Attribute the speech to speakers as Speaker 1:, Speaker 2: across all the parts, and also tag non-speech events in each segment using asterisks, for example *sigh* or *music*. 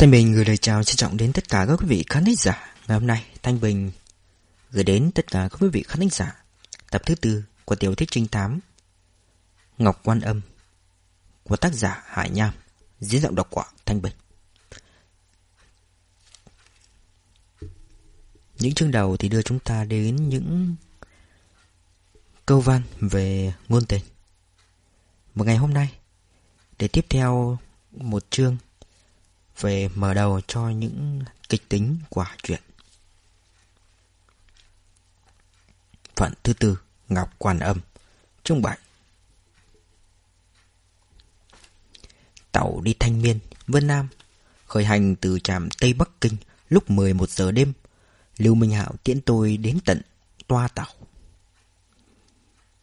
Speaker 1: Thanh Bình gửi lời chào trân trọng đến tất cả các quý vị khán thính giả. Ngày hôm nay, Thanh Bình gửi đến tất cả các quý vị khán thính giả tập thứ tư của tiểu thuyết trinh thám Ngọc Quan Âm của tác giả Hải Nham, diễn giọng đọc của Thanh Bình. Những chương đầu thì đưa chúng ta đến những câu văn về ngôn tình. Một ngày hôm nay, để tiếp theo một chương về mở đầu cho những kịch tính quả chuyện. Phận thứ tư, Ngọc Quan Âm, chương 7. Tàu đi Thanh Miên, Vân Nam, khởi hành từ trạm Tây Bắc Kinh lúc 11 giờ đêm. Lưu Minh Hạo tiễn tôi đến tận toa tàu.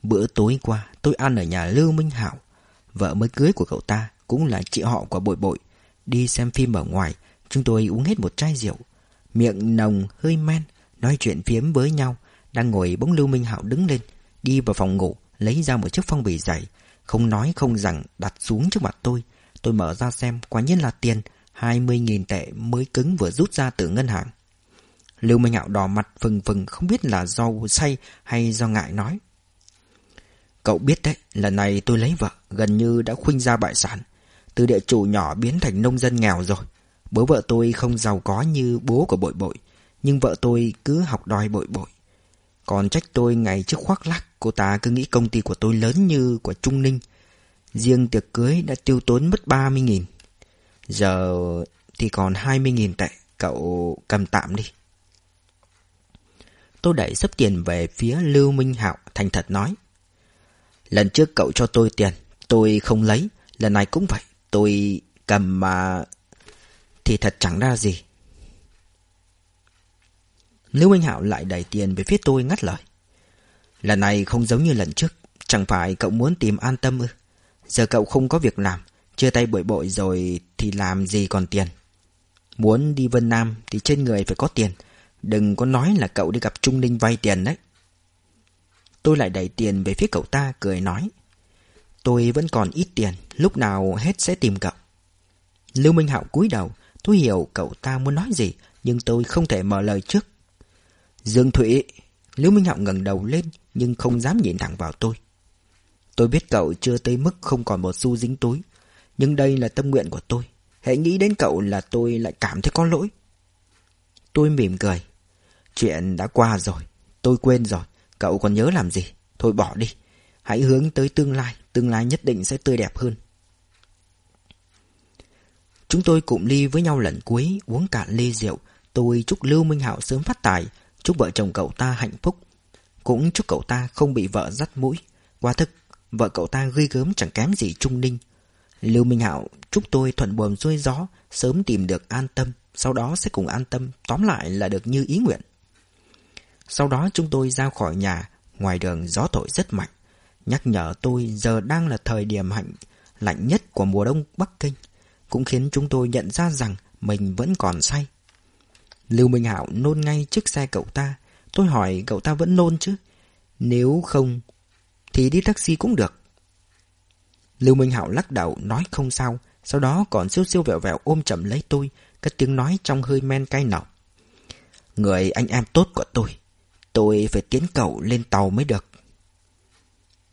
Speaker 1: Bữa tối qua, tôi ăn ở nhà Lưu Minh Hạo. Vợ mới cưới của cậu ta cũng là chị họ của bội bội Đi xem phim ở ngoài, chúng tôi uống hết một chai rượu. Miệng nồng, hơi men, nói chuyện phiếm với nhau. Đang ngồi bỗng Lưu Minh Hạo đứng lên, đi vào phòng ngủ, lấy ra một chiếc phong bì dày. Không nói không rằng đặt xuống trước mặt tôi. Tôi mở ra xem, quả nhiên là tiền, 20.000 tệ mới cứng vừa rút ra từ ngân hàng. Lưu Minh Hạo đỏ mặt phừng phừng không biết là do say hay do ngại nói. Cậu biết đấy, lần này tôi lấy vợ, gần như đã khuynh ra bại sản. Từ địa chủ nhỏ biến thành nông dân nghèo rồi. Bố vợ tôi không giàu có như bố của bội bội, Nhưng vợ tôi cứ học đòi bội bội. Còn trách tôi ngày trước khoác lác, Cô ta cứ nghĩ công ty của tôi lớn như của Trung Ninh. Riêng tiệc cưới đã tiêu tốn mất 30.000 Giờ thì còn 20.000 tệ, Cậu cầm tạm đi. Tôi đẩy sấp tiền về phía Lưu Minh Hạo, thành thật nói. Lần trước cậu cho tôi tiền, Tôi không lấy, Lần này cũng vậy. Tôi cầm mà... Thì thật chẳng ra gì. Lưu Minh Hạo lại đẩy tiền về phía tôi ngắt lời. Lần này không giống như lần trước. Chẳng phải cậu muốn tìm an tâm ư? Giờ cậu không có việc làm. Chưa tay bội bội rồi thì làm gì còn tiền. Muốn đi Vân Nam thì trên người phải có tiền. Đừng có nói là cậu đi gặp Trung Ninh vay tiền đấy. Tôi lại đẩy tiền về phía cậu ta, cười nói. Tôi vẫn còn ít tiền, lúc nào hết sẽ tìm cậu. Lưu Minh Hạo cúi đầu, tôi hiểu cậu ta muốn nói gì, nhưng tôi không thể mở lời trước. Dương Thụy, Lưu Minh Hạo ngẩng đầu lên, nhưng không dám nhìn thẳng vào tôi. Tôi biết cậu chưa tới mức không còn một xu dính túi, nhưng đây là tâm nguyện của tôi. Hãy nghĩ đến cậu là tôi lại cảm thấy có lỗi. Tôi mỉm cười. Chuyện đã qua rồi, tôi quên rồi, cậu còn nhớ làm gì? Thôi bỏ đi, hãy hướng tới tương lai, tương lai nhất định sẽ tươi đẹp hơn. Chúng tôi cụm ly với nhau lần cuối, uống cạn ly rượu. Tôi chúc Lưu Minh Hạo sớm phát tài, chúc vợ chồng cậu ta hạnh phúc. Cũng chúc cậu ta không bị vợ dắt mũi. Qua thực, vợ cậu ta ghi gớm chẳng kém gì Trung Ninh. Lưu Minh Hạo chúc tôi thuận buồm xuôi gió, sớm tìm được an tâm, sau đó sẽ cùng an tâm, tóm lại là được như ý nguyện. Sau đó chúng tôi ra khỏi nhà, ngoài đường gió thổi rất mạnh nhắc nhở tôi giờ đang là thời điểm hạnh lạnh nhất của mùa đông Bắc Kinh, cũng khiến chúng tôi nhận ra rằng mình vẫn còn say. Lưu Minh Hạo nôn ngay trước xe cậu ta, tôi hỏi cậu ta vẫn nôn chứ? Nếu không, thì đi taxi cũng được. Lưu Minh Hạo lắc đầu nói không sao, sau đó còn siêu siêu vẹo vẹo ôm chậm lấy tôi, cất tiếng nói trong hơi men cay nọc. Người anh em tốt của tôi, tôi phải tiến cậu lên tàu mới được.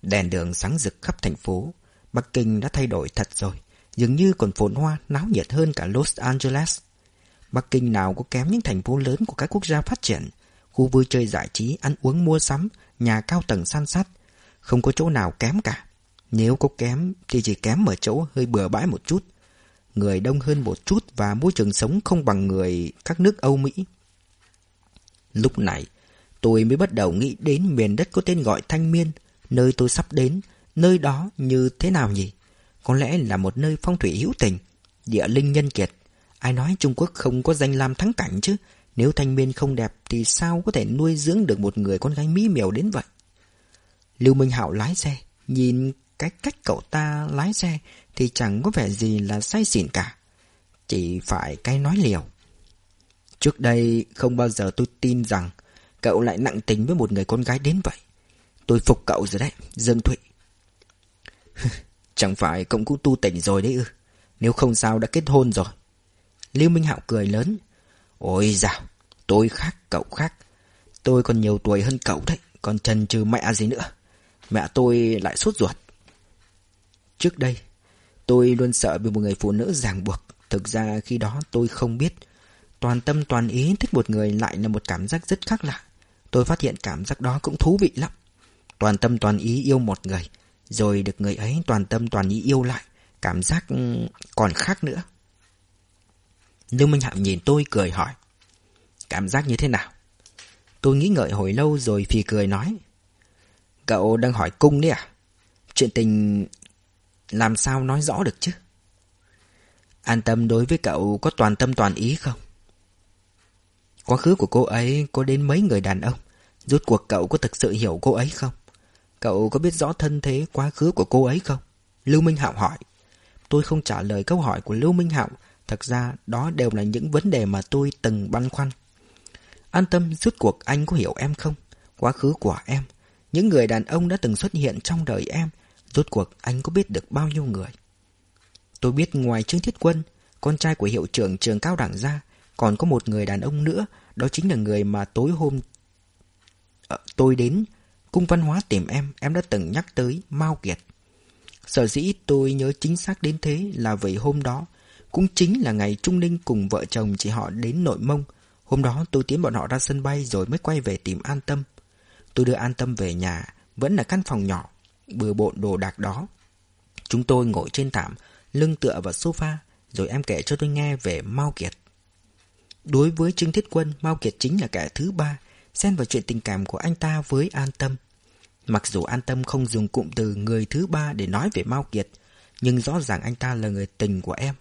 Speaker 1: Đèn đường sáng rực khắp thành phố. Bắc Kinh đã thay đổi thật rồi. Dường như còn phồn hoa, náo nhiệt hơn cả Los Angeles. Bắc Kinh nào có kém những thành phố lớn của các quốc gia phát triển. Khu vui chơi giải trí, ăn uống mua sắm, nhà cao tầng san sát. Không có chỗ nào kém cả. Nếu có kém thì chỉ kém ở chỗ hơi bừa bãi một chút. Người đông hơn một chút và môi trường sống không bằng người các nước Âu Mỹ. Lúc này, tôi mới bắt đầu nghĩ đến miền đất có tên gọi Thanh Miên Nơi tôi sắp đến, nơi đó như thế nào nhỉ? Có lẽ là một nơi phong thủy hữu tình, địa linh nhân kiệt. Ai nói Trung Quốc không có danh lam thắng cảnh chứ? Nếu thanh niên không đẹp thì sao có thể nuôi dưỡng được một người con gái mỹ miều đến vậy? Lưu Minh Hạo lái xe, nhìn cái cách cậu ta lái xe thì chẳng có vẻ gì là say xỉn cả. Chỉ phải cái nói liều. Trước đây không bao giờ tôi tin rằng cậu lại nặng tình với một người con gái đến vậy. Tôi phục cậu rồi đấy, Dương Thụy. *laughs* Chẳng phải cậu cũng tu tỉnh rồi đấy ư. Nếu không sao đã kết hôn rồi. Lưu Minh Hạo cười lớn. Ôi dào, tôi khác, cậu khác. Tôi còn nhiều tuổi hơn cậu đấy, còn trần trừ mẹ gì nữa. Mẹ tôi lại sốt ruột. Trước đây, tôi luôn sợ bị một người phụ nữ ràng buộc. Thực ra khi đó tôi không biết. Toàn tâm toàn ý thích một người lại là một cảm giác rất khác lạ. Tôi phát hiện cảm giác đó cũng thú vị lắm. Toàn tâm toàn ý yêu một người, rồi được người ấy toàn tâm toàn ý yêu lại. Cảm giác ừ, còn khác nữa. Lưu Minh Hạo nhìn tôi cười hỏi. Cảm giác như thế nào? Tôi nghĩ ngợi hồi lâu rồi phì cười nói. Cậu đang hỏi cung đấy à? Chuyện tình làm sao nói rõ được chứ? An tâm đối với cậu có toàn tâm toàn ý không? Quá khứ của cô ấy có đến mấy người đàn ông Rốt cuộc cậu có thực sự hiểu cô ấy không? Cậu có biết rõ thân thế quá khứ của cô ấy không? Lưu Minh Hạo hỏi Tôi không trả lời câu hỏi của Lưu Minh Hạo Thật ra đó đều là những vấn đề mà tôi từng băn khoăn An tâm rút cuộc anh có hiểu em không? Quá khứ của em Những người đàn ông đã từng xuất hiện trong đời em Rốt cuộc anh có biết được bao nhiêu người? Tôi biết ngoài Trương Thiết Quân Con trai của hiệu trưởng trường cao đẳng ra Còn có một người đàn ông nữa Đó chính là người mà tối hôm à, Tôi đến Cung văn hóa tìm em Em đã từng nhắc tới Mao Kiệt. Sở dĩ tôi nhớ chính xác đến thế Là vì hôm đó, Cũng chính là ngày Trung Ninh cùng vợ chồng chị họ đến nội mông. Hôm đó tôi tiến bọn họ ra sân bay Rồi mới quay về tìm An Tâm. Tôi đưa An Tâm về nhà, Vẫn là căn phòng nhỏ, Bừa bộn đồ đạc đó. Chúng tôi ngồi trên thảm, Lưng tựa vào sofa, Rồi em kể cho tôi nghe về Mao Kiệt. Đối với Trương Thiết Quân, Mao Kiệt chính là kẻ thứ ba Xen vào chuyện tình cảm của anh ta với An Tâm. Mặc dù An Tâm không dùng cụm từ người thứ ba để nói về Mao Kiệt, Nhưng rõ ràng anh ta là người tình của em.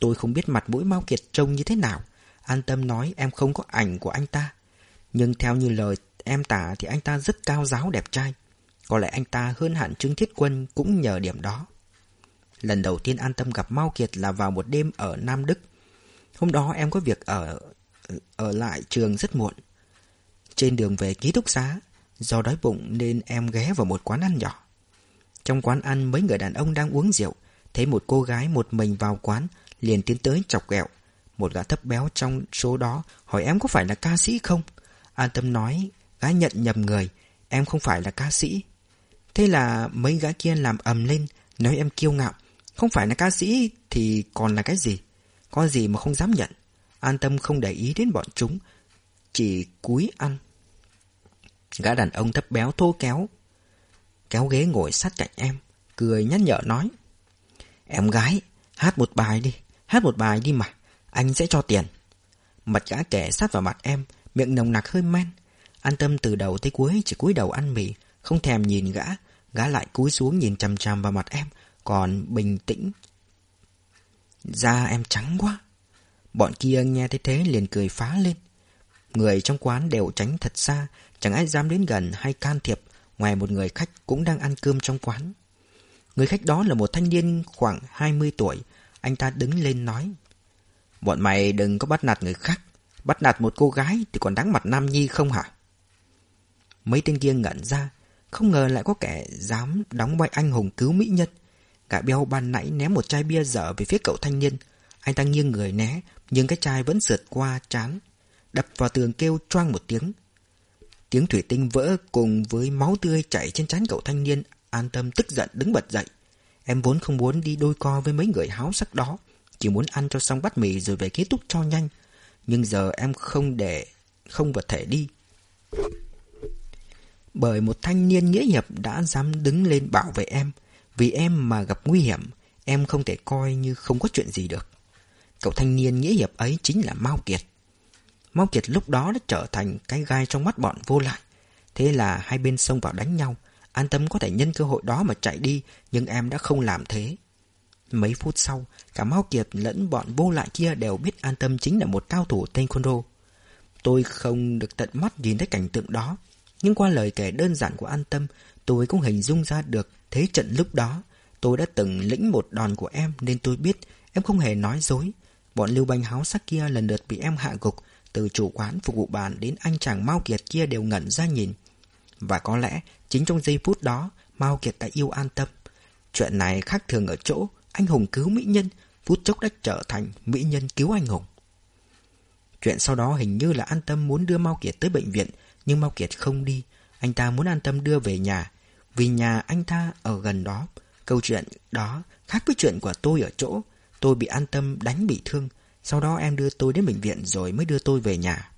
Speaker 1: Tôi không biết mặt mũi Mao Kiệt trông như thế nào. An Tâm nói em không có ảnh của anh ta. Nhưng theo như lời em tả thì anh ta rất cao giáo đẹp trai. Có lẽ anh ta hơn hẳn Trương Thiết Quân cũng nhờ điểm đó. Lần đầu tiên An Tâm gặp Mao Kiệt là vào một đêm ở Nam Đức. Hôm đó em có việc ở ở lại trường rất muộn. Trên đường về ký túc xá Do đói bụng nên em ghé vào một quán ăn nhỏ. Trong quán ăn, mấy người đàn ông đang uống rượu, Thấy một cô gái một mình vào quán, Liền tiến tới chọc ghẹo. Một gã thấp béo trong số đó Hỏi em có phải là ca sĩ không? An tâm nói, Gái nhận nhầm người, Em không phải là ca sĩ. Thế là mấy gã kia làm ầm lên, Nói em kiêu ngạo, Không phải là ca sĩ thì còn là cái gì? Có gì mà không dám nhận? An tâm không để ý đến bọn chúng, Chỉ cúi ăn. Gã đàn ông thấp béo thô kéo. Kéo ghế ngồi sát cạnh em, Cười nhắc nhở nói. Em gái, Hát một bài đi, Hát một bài đi mà, Anh sẽ cho tiền. Mặt gã kẻ sát vào mặt em, Miệng nồng nặc hơi men. An tâm từ đầu tới cuối, chỉ cúi đầu ăn mì, Không thèm nhìn gã. Gã lại cúi xuống nhìn chằm chằm vào mặt em, Còn bình tĩnh. Da em trắng quá. Bọn kia nghe thấy thế liền cười phá lên. Người trong quán đều tránh thật xa Chẳng ai dám đến gần hay can thiệp Ngoài một người khách cũng đang ăn cơm trong quán. Người khách đó là một thanh niên khoảng 20 tuổi. Anh ta đứng lên nói, Bọn mày đừng có bắt nạt người khác. Bắt nạt một cô gái thì còn đáng mặt Nam Nhi không hả? Mấy tên kia ngẩn ra, Không ngờ lại có kẻ dám đóng vai anh hùng cứu mỹ nhân. Cả béo ban nãy ném một chai bia dở về phía cậu thanh niên. Anh ta nghiêng người né, Nhưng cái chai vẫn sượt qua chán Đập vào tường kêu choang một tiếng. Tiếng thủy tinh vỡ cùng với máu tươi chảy trên trán cậu thanh niên, An tâm tức giận đứng bật dậy. Em vốn không muốn đi đôi co với mấy người háo sắc đó, Chỉ muốn ăn cho xong bát mì rồi về ký túc cho nhanh. Nhưng giờ em không để, Không vật thể đi. Bởi một thanh niên nghĩa hiệp đã dám đứng lên bảo vệ em, Vì em mà gặp nguy hiểm, Em không thể coi như không có chuyện gì được. Cậu thanh niên nghĩa hiệp ấy chính là Mao Kiệt. Mao Kiệt lúc đó đã trở thành cái gai trong mắt bọn vô lại. Thế là hai bên xông vào đánh nhau. An tâm có thể nhân cơ hội đó mà chạy đi, nhưng em đã không làm thế. Mấy phút sau, cả Mao Kiệt lẫn bọn vô lại kia đều biết An Tâm chính là một cao thủ taekwondo. Tôi không được tận mắt nhìn thấy cảnh tượng đó, nhưng qua lời kể đơn giản của An Tâm, tôi cũng hình dung ra được thế trận lúc đó. Tôi đã từng lĩnh một đòn của em nên tôi biết em không hề nói dối. Bọn lưu banh háo sắc kia lần lượt bị em hạ gục, từ chủ quán phục vụ bàn đến anh chàng Mao Kiệt kia đều ngẩn ra nhìn. Và có lẽ chính trong giây phút đó Mao Kiệt đã yêu an tâm. Chuyện này khác thường ở chỗ anh hùng cứu mỹ nhân phút chốc đã trở thành mỹ nhân cứu anh hùng. Chuyện sau đó hình như là An Tâm muốn đưa Mao Kiệt tới bệnh viện, nhưng Mao Kiệt không đi. Anh ta muốn An Tâm đưa về nhà, vì nhà anh ta ở gần đó. Câu chuyện đó khác với chuyện của tôi ở chỗ. Tôi bị An Tâm đánh bị thương, sau đó em đưa tôi đến bệnh viện rồi mới đưa tôi về nhà.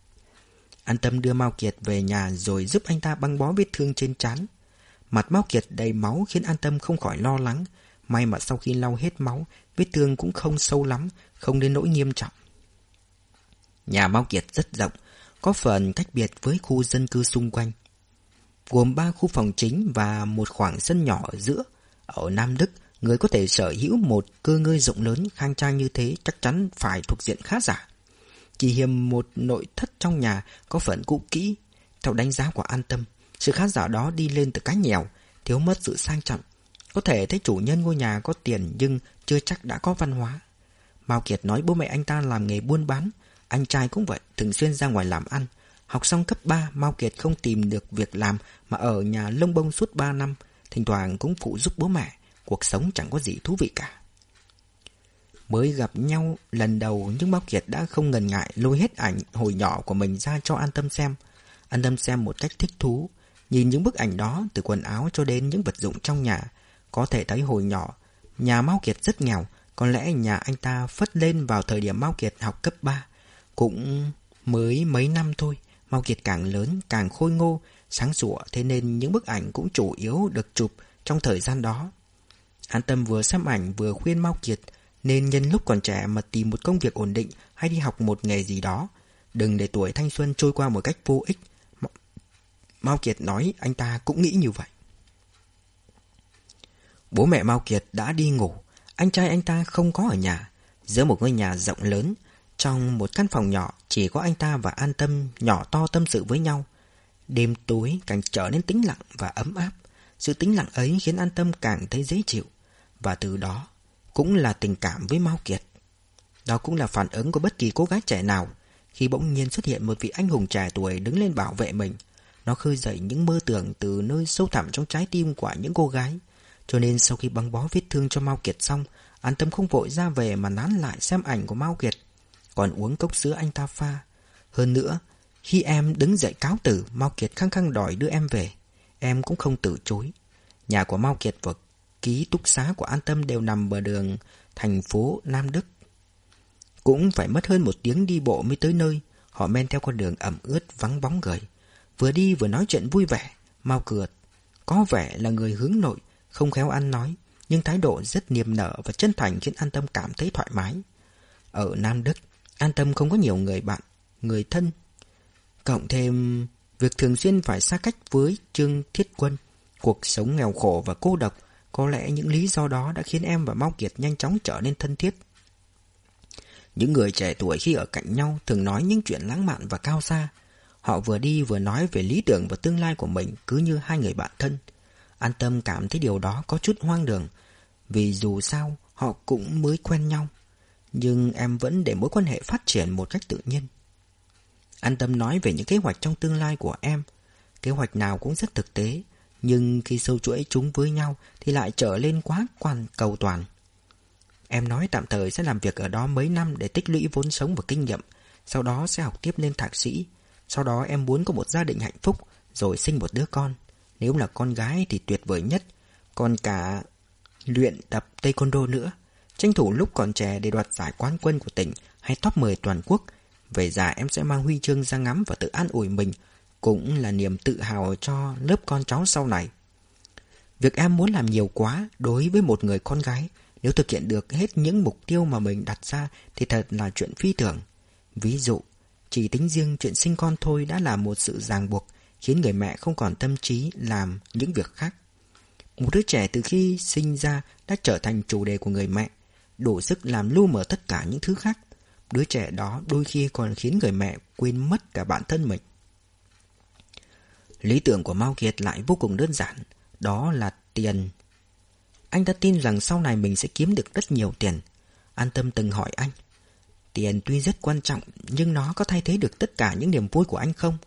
Speaker 1: An Tâm đưa Mao Kiệt về nhà rồi giúp anh ta băng bó vết thương trên trán. Mặt Mao Kiệt đầy máu khiến An Tâm không khỏi lo lắng. May mà sau khi lau hết máu, vết thương cũng không sâu lắm, không đến nỗi nghiêm trọng. Nhà Mao Kiệt rất rộng, có phần cách biệt với khu dân cư xung quanh. Gồm ba khu phòng chính và một khoảng sân nhỏ ở giữa. Ở Nam Đức, người có thể sở hữu một cơ ngơi rộng lớn khang trang như thế chắc chắn phải thuộc diện khá giả. Chỉ hiềm một nội thất trong nhà có phần cũ kỹ. Theo đánh giá của An Tâm, sự khá giả đó đi lên từ cái nghèo, thiếu mất sự sang trọng. Có thể thấy chủ nhân ngôi nhà có tiền nhưng chưa chắc đã có văn hóa. Mao Kiệt nói bố mẹ anh ta làm nghề buôn bán, anh trai cũng vậy, thường xuyên ra ngoài làm ăn. Học xong cấp 3, Mao Kiệt không tìm được việc làm mà ở nhà lông bông suốt 3 năm, thỉnh thoảng cũng phụ giúp bố mẹ. Cuộc sống chẳng có gì thú vị cả. Mới gặp nhau lần đầu nhưng bao Kiệt đã không ngần ngại lôi hết ảnh hồi nhỏ của mình ra cho An Tâm xem. An Tâm xem một cách thích thú, nhìn những bức ảnh đó từ quần áo cho đến những vật dụng trong nhà. Có thể thấy hồi nhỏ, nhà Mao Kiệt rất nghèo, có lẽ nhà anh ta phất lên vào thời điểm Mao Kiệt học cấp 3. Cũng mới mấy năm thôi, Mao Kiệt càng lớn càng khôi ngô, sáng sủa thế nên những bức ảnh cũng chủ yếu được chụp trong thời gian đó. An Tâm vừa xem ảnh vừa khuyên Mao Kiệt nên nhân lúc còn trẻ mà tìm một công việc ổn định hay đi học một nghề gì đó. Đừng để tuổi thanh xuân trôi qua một cách vô ích. Mao Kiệt nói anh ta cũng nghĩ như vậy. Bố mẹ Mao Kiệt đã đi ngủ, anh trai anh ta không có ở nhà. Giữa một ngôi nhà rộng lớn, trong một căn phòng nhỏ chỉ có anh ta và An Tâm nhỏ to tâm sự với nhau. Đêm tối càng trở nên tĩnh lặng và ấm áp. Sự tĩnh lặng ấy khiến An Tâm càng thấy dễ chịu. Và từ đó cũng là tình cảm với Mao Kiệt. Đó cũng là phản ứng của bất kỳ cô gái trẻ nào khi bỗng nhiên xuất hiện một vị anh hùng trẻ tuổi đứng lên bảo vệ mình. Nó khơi dậy những mơ tưởng từ nơi sâu thẳm trong trái tim của những cô gái. Cho nên sau khi băng bó vết thương cho Mao Kiệt xong, An Tâm không vội ra về mà nán lại xem ảnh của Mao Kiệt, còn uống cốc sữa anh ta pha. Hơn nữa, khi em đứng dậy cáo tử, Mao Kiệt khăng khăng đòi đưa em về. Em cũng không từ chối. Nhà của Mao Kiệt vực ký túc xá của An Tâm đều nằm bờ đường thành phố Nam Đức. Cũng phải mất hơn một tiếng đi bộ mới tới nơi. Họ men theo con đường ẩm ướt vắng bóng gầy. Vừa đi vừa nói chuyện vui vẻ. mau Cượt có vẻ là người hướng nội, không khéo ăn nói, nhưng thái độ rất niềm nở và chân thành khiến An Tâm cảm thấy thoải mái. Ở Nam Đức, An Tâm không có nhiều người bạn, người thân. Cộng thêm việc thường xuyên phải xa cách với Trương Thiết Quân, cuộc sống nghèo khổ và cô độc, có lẽ những lý do đó đã khiến em và Mao Kiệt nhanh chóng trở nên thân thiết. Những người trẻ tuổi khi ở cạnh nhau thường nói những chuyện lãng mạn và cao xa. Họ vừa đi vừa nói về lý tưởng và tương lai của mình cứ như hai người bạn thân. An tâm cảm thấy điều đó có chút hoang đường, vì dù sao họ cũng mới quen nhau. Nhưng em vẫn để mối quan hệ phát triển một cách tự nhiên. An tâm nói về những kế hoạch trong tương lai của em. Kế hoạch nào cũng rất thực tế, nhưng khi sâu chuỗi chúng với nhau thì lại trở lên quá quan cầu toàn. Em nói tạm thời sẽ làm việc ở đó mấy năm để tích lũy vốn sống và kinh nghiệm, sau đó sẽ học tiếp lên thạc sĩ. Sau đó em muốn có một gia đình hạnh phúc, rồi sinh một đứa con. Nếu là con gái thì tuyệt vời nhất, còn cả luyện tập taekwondo nữa. Tranh thủ lúc còn trẻ để đoạt giải quán quân của tỉnh hay top 10 toàn quốc. Về già em sẽ mang huy chương ra ngắm và tự an ủi mình cũng là niềm tự hào cho lớp con cháu sau này. Việc em muốn làm nhiều quá đối với một người con gái, nếu thực hiện được hết những mục tiêu mà mình đặt ra thì thật là chuyện phi thường. Ví dụ, chỉ tính riêng chuyện sinh con thôi đã là một sự ràng buộc, khiến người mẹ không còn tâm trí làm những việc khác. Một đứa trẻ từ khi sinh ra đã trở thành chủ đề của người mẹ, đủ sức làm lu mờ tất cả những thứ khác. Đứa trẻ đó đôi khi còn khiến người mẹ quên mất cả bản thân mình. Lý tưởng của Mao Kiệt lại vô cùng đơn giản, đó là tiền. Anh ta tin rằng sau này mình sẽ kiếm được rất nhiều tiền. An tâm từng hỏi anh, tiền tuy rất quan trọng nhưng nó có thay thế được tất cả những niềm vui của anh không?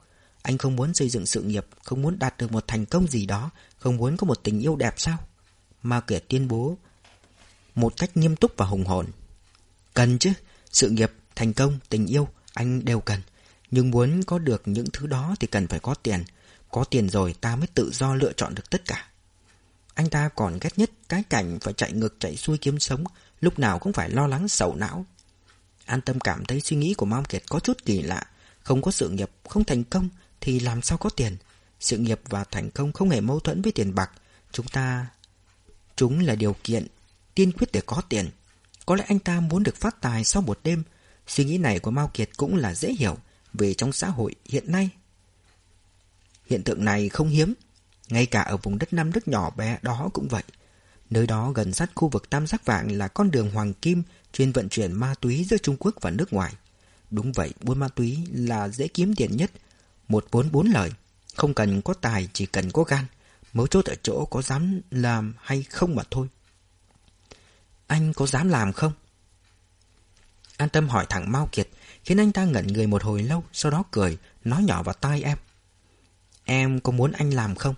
Speaker 1: Anh không muốn xây dựng sự nghiệp, không muốn đạt được một thành công gì đó, không muốn có một tình yêu đẹp sao? Mao Kiệt tuyên bố một cách nghiêm túc và hùng hồn. Cần chứ, sự nghiệp, thành công, tình yêu, anh đều cần. Nhưng muốn có được những thứ đó thì cần phải có tiền. Có tiền rồi ta mới tự do lựa chọn được tất cả. Anh ta còn ghét nhất cái cảnh phải chạy ngược chạy xuôi kiếm sống, lúc nào cũng phải lo lắng sầu não. An tâm cảm thấy suy nghĩ của Mao Kiệt có chút kỳ lạ. Không có sự nghiệp, không thành công thì làm sao có tiền. Sự nghiệp và thành công không hề mâu thuẫn với tiền bạc. Chúng ta... Chúng là điều kiện tiên quyết để có tiền. Có lẽ anh ta muốn được phát tài sau một đêm. Suy nghĩ này của Mao Kiệt cũng là dễ hiểu vì trong xã hội hiện nay. Hiện tượng này không hiếm. Ngay cả ở vùng đất Nam Đức nhỏ bé đó cũng vậy. Nơi đó gần sát khu vực Tam Giác Vàng là con đường Hoàng Kim chuyên vận chuyển ma túy giữa Trung Quốc và nước ngoài. Đúng vậy, buôn ma túy là dễ kiếm tiền nhất. Một vốn bốn lời. Không cần có tài, chỉ cần có gan. Mấu chốt ở chỗ có dám làm hay không mà thôi. Anh có dám làm không? An tâm hỏi thẳng Mao Kiệt, khiến anh ta ngẩn người một hồi lâu, sau đó cười, nói nhỏ vào tai em. Em có muốn anh làm không?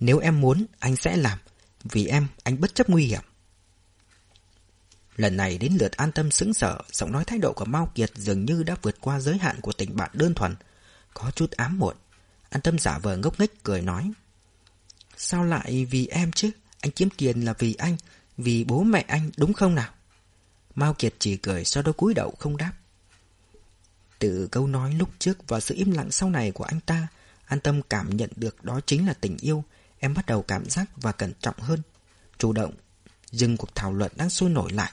Speaker 1: Nếu em muốn, anh sẽ làm. Vì em, anh bất chấp nguy hiểm. Lần này đến lượt an tâm sững sờ, giọng nói thái độ của Mao Kiệt dường như đã vượt qua giới hạn của tình bạn đơn thuần. Có chút ám muộn. An tâm giả vờ ngốc nghếch cười nói. Sao lại vì em chứ? Anh kiếm tiền là vì anh, vì bố mẹ anh đúng không nào? Mao Kiệt chỉ cười sau đó cúi đầu không đáp. Từ câu nói lúc trước và sự im lặng sau này của anh ta, an tâm cảm nhận được đó chính là tình yêu. Em bắt đầu cảm giác và cẩn trọng hơn. Chủ động, dừng cuộc thảo luận đang sôi nổi lại.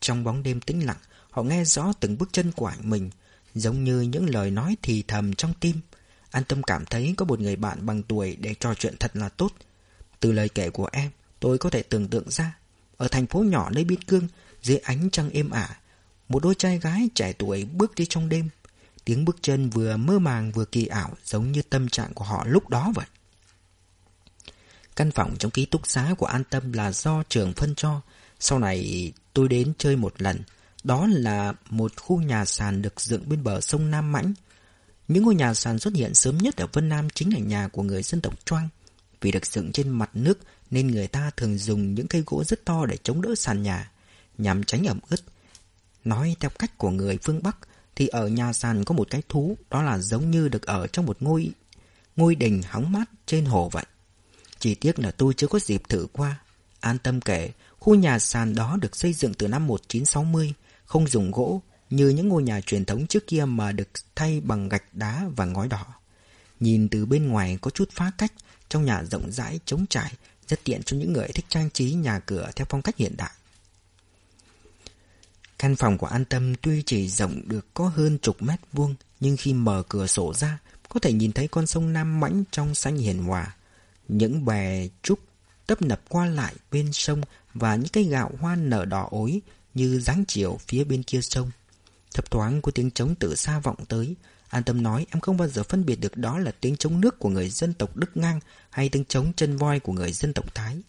Speaker 1: Trong bóng đêm tĩnh lặng, họ nghe rõ từng bước chân của anh mình, giống như những lời nói thì thầm trong tim. An tâm cảm thấy có một người bạn bằng tuổi để trò chuyện thật là tốt. Từ lời kể của em, tôi có thể tưởng tượng ra. Ở thành phố nhỏ nơi biên cương, dưới ánh trăng êm ả, một đôi trai gái trẻ tuổi bước đi trong đêm. Tiếng bước chân vừa mơ màng vừa kỳ ảo giống như tâm trạng của họ lúc đó vậy. Căn phòng trong ký túc xá của An Tâm là do trường phân cho. Sau này tôi đến chơi một lần. Đó là một khu nhà sàn được dựng bên bờ sông Nam Mãnh. Những ngôi nhà sàn xuất hiện sớm nhất ở Vân Nam chính là nhà của người dân tộc Choang. Vì được dựng trên mặt nước nên người ta thường dùng những cây gỗ rất to để chống đỡ sàn nhà, nhằm tránh ẩm ướt. Nói theo cách của người phương Bắc thì ở nhà sàn có một cái thú, đó là giống như được ở trong một ngôi ngôi đình hóng mát trên hồ vậy. Chỉ tiếc là tôi chưa có dịp thử qua. An tâm kể, khu nhà sàn đó được xây dựng từ năm 1960, không dùng gỗ như những ngôi nhà truyền thống trước kia mà được thay bằng gạch đá và ngói đỏ. Nhìn từ bên ngoài có chút phá cách, trong nhà rộng rãi, trống trải, rất tiện cho những người thích trang trí nhà cửa theo phong cách hiện đại. Căn phòng của An Tâm tuy chỉ rộng được có hơn chục mét vuông, nhưng khi mở cửa sổ ra, có thể nhìn thấy con sông Nam Mãnh trong xanh hiền hòa. Những bè trúc tấp nập qua lại bên sông và những cây gạo hoa nở đỏ ối như dáng chiều phía bên kia sông. thập thoáng của tiếng trống từ xa vọng tới. An tâm nói em không bao giờ phân biệt được đó là tiếng trống nước của người dân tộc Đức Ngang hay tiếng trống chân voi của người dân tộc Thái.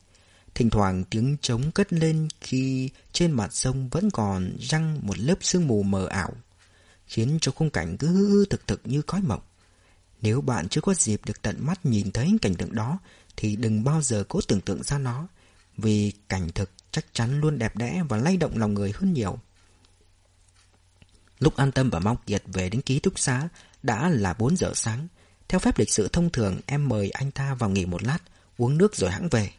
Speaker 1: Thỉnh thoảng tiếng trống cất lên khi trên mặt sông vẫn còn răng một lớp sương mù mờ ảo, khiến cho khung cảnh cứ hư hư thực thực như khói mộng. Nếu bạn chưa có dịp được tận mắt nhìn thấy cảnh tượng đó, thì đừng bao giờ cố tưởng tượng ra nó, vì cảnh thực chắc chắn luôn đẹp đẽ và lay động lòng người hơn nhiều. Lúc An Tâm và Mong Kiệt về đến ký túc xá đã là 4 giờ sáng. Theo phép lịch sự thông thường, em mời anh ta vào nghỉ một lát, uống nước rồi hãng về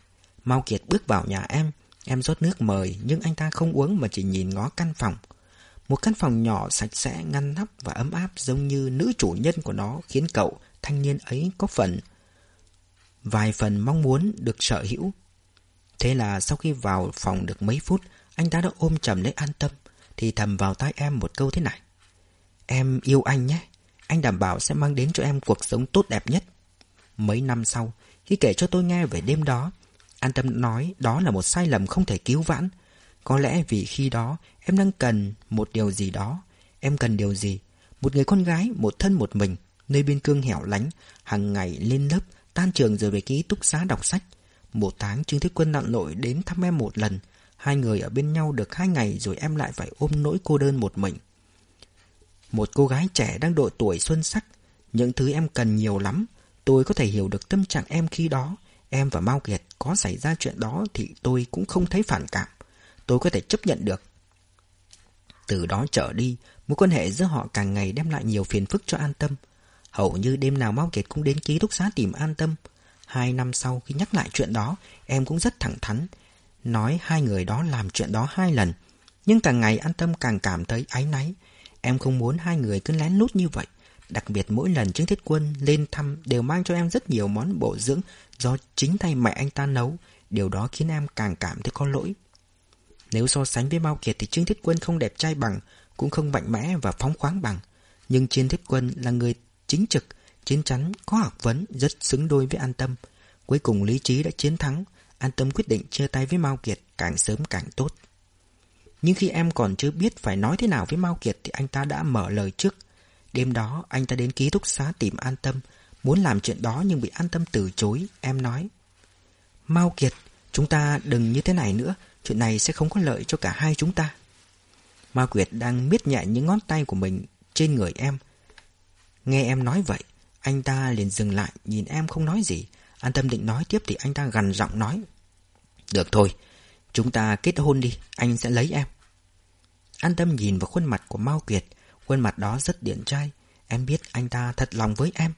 Speaker 1: mau Kiệt bước vào nhà em, em rót nước mời nhưng anh ta không uống mà chỉ nhìn ngó căn phòng. Một căn phòng nhỏ sạch sẽ, ngăn nắp và ấm áp giống như nữ chủ nhân của nó khiến cậu, thanh niên ấy có phần vài phần mong muốn được sở hữu. Thế là sau khi vào phòng được mấy phút, anh ta đã ôm chầm lấy an tâm, thì thầm vào tai em một câu thế này. Em yêu anh nhé, anh đảm bảo sẽ mang đến cho em cuộc sống tốt đẹp nhất. Mấy năm sau, khi kể cho tôi nghe về đêm đó, An Tâm nói đó là một sai lầm không thể cứu vãn. Có lẽ vì khi đó em đang cần một điều gì đó. Em cần điều gì? Một người con gái, một thân một mình, nơi biên cương hẻo lánh, hàng ngày lên lớp, tan trường rồi về ký túc xá đọc sách. Một tháng Trương Thế Quân nặng nội đến thăm em một lần. Hai người ở bên nhau được hai ngày rồi em lại phải ôm nỗi cô đơn một mình. Một cô gái trẻ đang độ tuổi xuân sắc. Những thứ em cần nhiều lắm. Tôi có thể hiểu được tâm trạng em khi đó. Em và Mao Kiệt có xảy ra chuyện đó thì tôi cũng không thấy phản cảm. Tôi có thể chấp nhận được. Từ đó trở đi, mối quan hệ giữa họ càng ngày đem lại nhiều phiền phức cho an tâm. Hầu như đêm nào Mao Kiệt cũng đến ký túc xá tìm an tâm. Hai năm sau khi nhắc lại chuyện đó, em cũng rất thẳng thắn. Nói hai người đó làm chuyện đó hai lần. Nhưng càng ngày an tâm càng cảm thấy áy náy. Em không muốn hai người cứ lén lút như vậy. Đặc biệt mỗi lần Trương Thiết Quân lên thăm đều mang cho em rất nhiều món bổ dưỡng do chính tay mẹ anh ta nấu. Điều đó khiến em càng cảm thấy có lỗi. Nếu so sánh với Mao Kiệt thì Trương Thiết Quân không đẹp trai bằng, cũng không mạnh mẽ và phóng khoáng bằng. Nhưng Trương Thiết Quân là người chính trực, chiến chắn, có học vấn, rất xứng đôi với An Tâm. Cuối cùng lý trí đã chiến thắng, An Tâm quyết định chia tay với Mao Kiệt càng sớm càng tốt. Nhưng khi em còn chưa biết phải nói thế nào với Mao Kiệt thì anh ta đã mở lời trước. Đêm đó anh ta đến ký túc xá tìm An Tâm, muốn làm chuyện đó nhưng bị An Tâm từ chối, em nói. Mao Kiệt, chúng ta đừng như thế này nữa, chuyện này sẽ không có lợi cho cả hai chúng ta. Mao Kiệt đang miết nhẹ những ngón tay của mình trên người em. Nghe em nói vậy, anh ta liền dừng lại, nhìn em không nói gì. An Tâm định nói tiếp thì anh ta gằn giọng nói. Được thôi, chúng ta kết hôn đi, anh sẽ lấy em. An Tâm nhìn vào khuôn mặt của Mao Kiệt, khuôn mặt đó rất điển trai. Em biết anh ta thật lòng với em.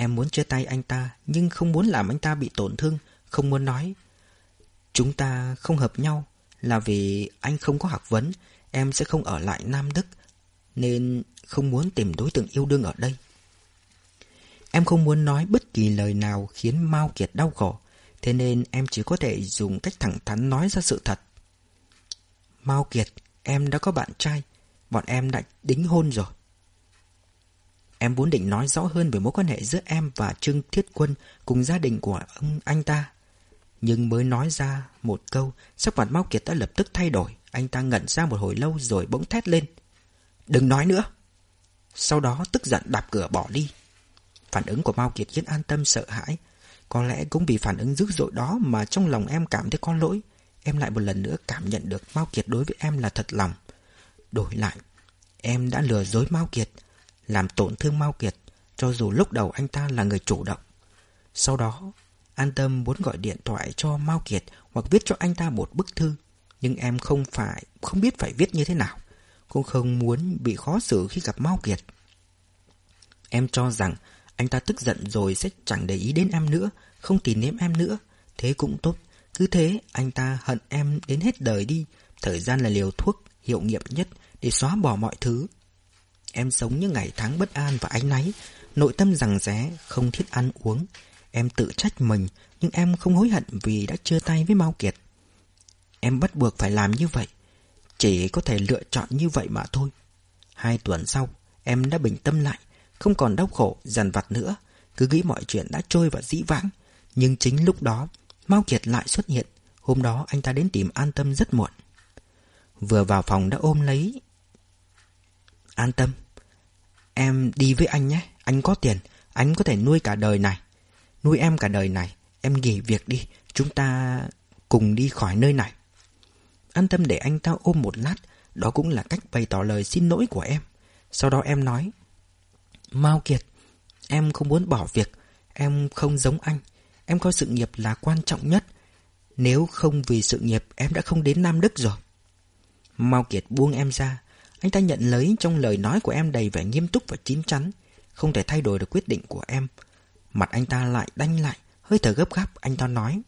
Speaker 1: Em muốn chia tay anh ta, nhưng không muốn làm anh ta bị tổn thương, không muốn nói. Chúng ta không hợp nhau là vì anh không có học vấn, em sẽ không ở lại Nam Đức, nên không muốn tìm đối tượng yêu đương ở đây. Em không muốn nói bất kỳ lời nào khiến Mao Kiệt đau khổ, thế nên em chỉ có thể dùng cách thẳng thắn nói ra sự thật. Mao Kiệt, em đã có bạn trai, bọn em đã đính hôn rồi. Em vốn định nói rõ hơn về mối quan hệ giữa em và Trương Thiết Quân cùng gia đình của ông anh ta. Nhưng mới nói ra một câu, sắc mặt Mao Kiệt đã lập tức thay đổi. Anh ta ngẩn ra một hồi lâu rồi bỗng thét lên. Đừng nói nữa! Sau đó tức giận đạp cửa bỏ đi. Phản ứng của Mao Kiệt khiến an tâm sợ hãi. Có lẽ cũng vì phản ứng dữ dội đó mà trong lòng em cảm thấy có lỗi. Em lại một lần nữa cảm nhận được Mao Kiệt đối với em là thật lòng. Đổi lại, em đã lừa dối Mao Kiệt, làm tổn thương Mao Kiệt, cho dù lúc đầu anh ta là người chủ động. Sau đó, An Tâm muốn gọi điện thoại cho Mao Kiệt hoặc viết cho anh ta một bức thư. Nhưng em không phải, không biết phải viết như thế nào. Cũng không muốn bị khó xử khi gặp Mao Kiệt. Em cho rằng anh ta tức giận rồi sẽ chẳng để ý đến em nữa, không tìm nếm em nữa. Thế cũng tốt. Cứ thế, anh ta hận em đến hết đời đi. Thời gian là liều thuốc, hiệu nghiệm nhất để xóa bỏ mọi thứ. Em sống những ngày tháng bất an và ánh náy, nội tâm rằng rẽ, không thiết ăn uống. Em tự trách mình, nhưng em không hối hận vì đã chia tay với Mao Kiệt. Em bắt buộc phải làm như vậy. Chỉ có thể lựa chọn như vậy mà thôi. Hai tuần sau, em đã bình tâm lại, không còn đau khổ, dằn vặt nữa. Cứ nghĩ mọi chuyện đã trôi và dĩ vãng. Nhưng chính lúc đó, Mao Kiệt lại xuất hiện. Hôm đó anh ta đến tìm An Tâm rất muộn. Vừa vào phòng đã ôm lấy. An Tâm, em đi với anh nhé. Anh có tiền, anh có thể nuôi cả đời này. Nuôi em cả đời này. Em nghỉ việc đi, chúng ta cùng đi khỏi nơi này. An tâm để anh ta ôm một lát, đó cũng là cách bày tỏ lời xin lỗi của em. Sau đó em nói, Mao Kiệt, em không muốn bỏ việc, em không giống anh, em coi sự nghiệp là quan trọng nhất. Nếu không vì sự nghiệp em đã không đến Nam Đức rồi. Mao Kiệt buông em ra, anh ta nhận lấy trong lời nói của em đầy vẻ nghiêm túc và chín chắn, không thể thay đổi được quyết định của em. Mặt anh ta lại đanh lại, hơi thở gấp gáp, anh ta nói.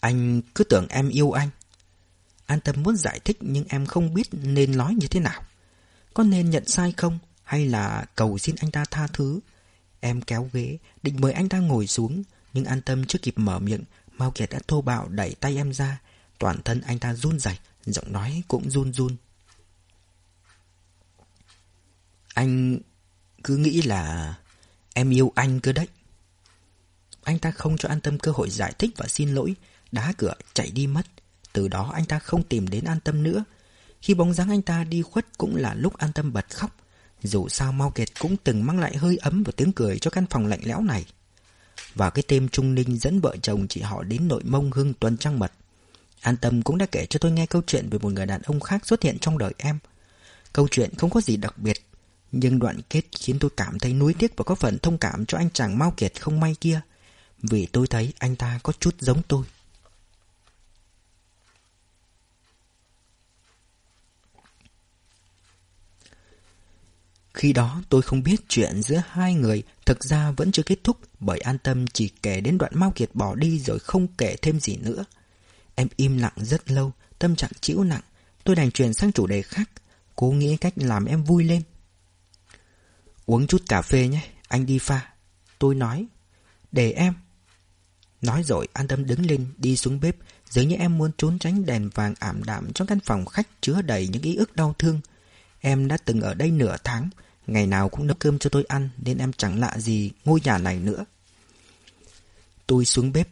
Speaker 1: Anh cứ tưởng em yêu anh. An tâm muốn giải thích nhưng em không biết nên nói như thế nào. Có nên nhận sai không? Hay là cầu xin anh ta tha thứ? Em kéo ghế, định mời anh ta ngồi xuống. Nhưng an tâm chưa kịp mở miệng, Mao Kiệt đã thô bạo đẩy tay em ra. Toàn thân anh ta run rẩy, giọng nói cũng run run. Anh cứ nghĩ là em yêu anh cơ đấy. Anh ta không cho an tâm cơ hội giải thích và xin lỗi, đá cửa chạy đi mất. Từ đó anh ta không tìm đến an tâm nữa. Khi bóng dáng anh ta đi khuất cũng là lúc an tâm bật khóc. Dù sao Mau Kiệt cũng từng mang lại hơi ấm và tiếng cười cho căn phòng lạnh lẽo này. Và cái tên Trung Ninh dẫn vợ chồng chị họ đến nội mông hưng tuần trăng mật. An Tâm cũng đã kể cho tôi nghe câu chuyện về một người đàn ông khác xuất hiện trong đời em. Câu chuyện không có gì đặc biệt, nhưng đoạn kết khiến tôi cảm thấy nuối tiếc và có phần thông cảm cho anh chàng Mau Kiệt không may kia. Vì tôi thấy anh ta có chút giống tôi. Khi đó tôi không biết chuyện giữa hai người thực ra vẫn chưa kết thúc bởi an tâm chỉ kể đến đoạn Mao Kiệt bỏ đi rồi không kể thêm gì nữa. Em im lặng rất lâu, tâm trạng chịu nặng. Tôi đành chuyển sang chủ đề khác, cố nghĩ cách làm em vui lên. Uống chút cà phê nhé, anh đi pha. Tôi nói, để em. Nói rồi an tâm đứng lên đi xuống bếp. Dường như em muốn trốn tránh đèn vàng ảm đạm Trong căn phòng khách chứa đầy những ký ức đau thương. Em đã từng ở đây nửa tháng Ngày nào cũng nấu cơm cho tôi ăn Nên em chẳng lạ gì ngôi nhà này nữa. Tôi xuống bếp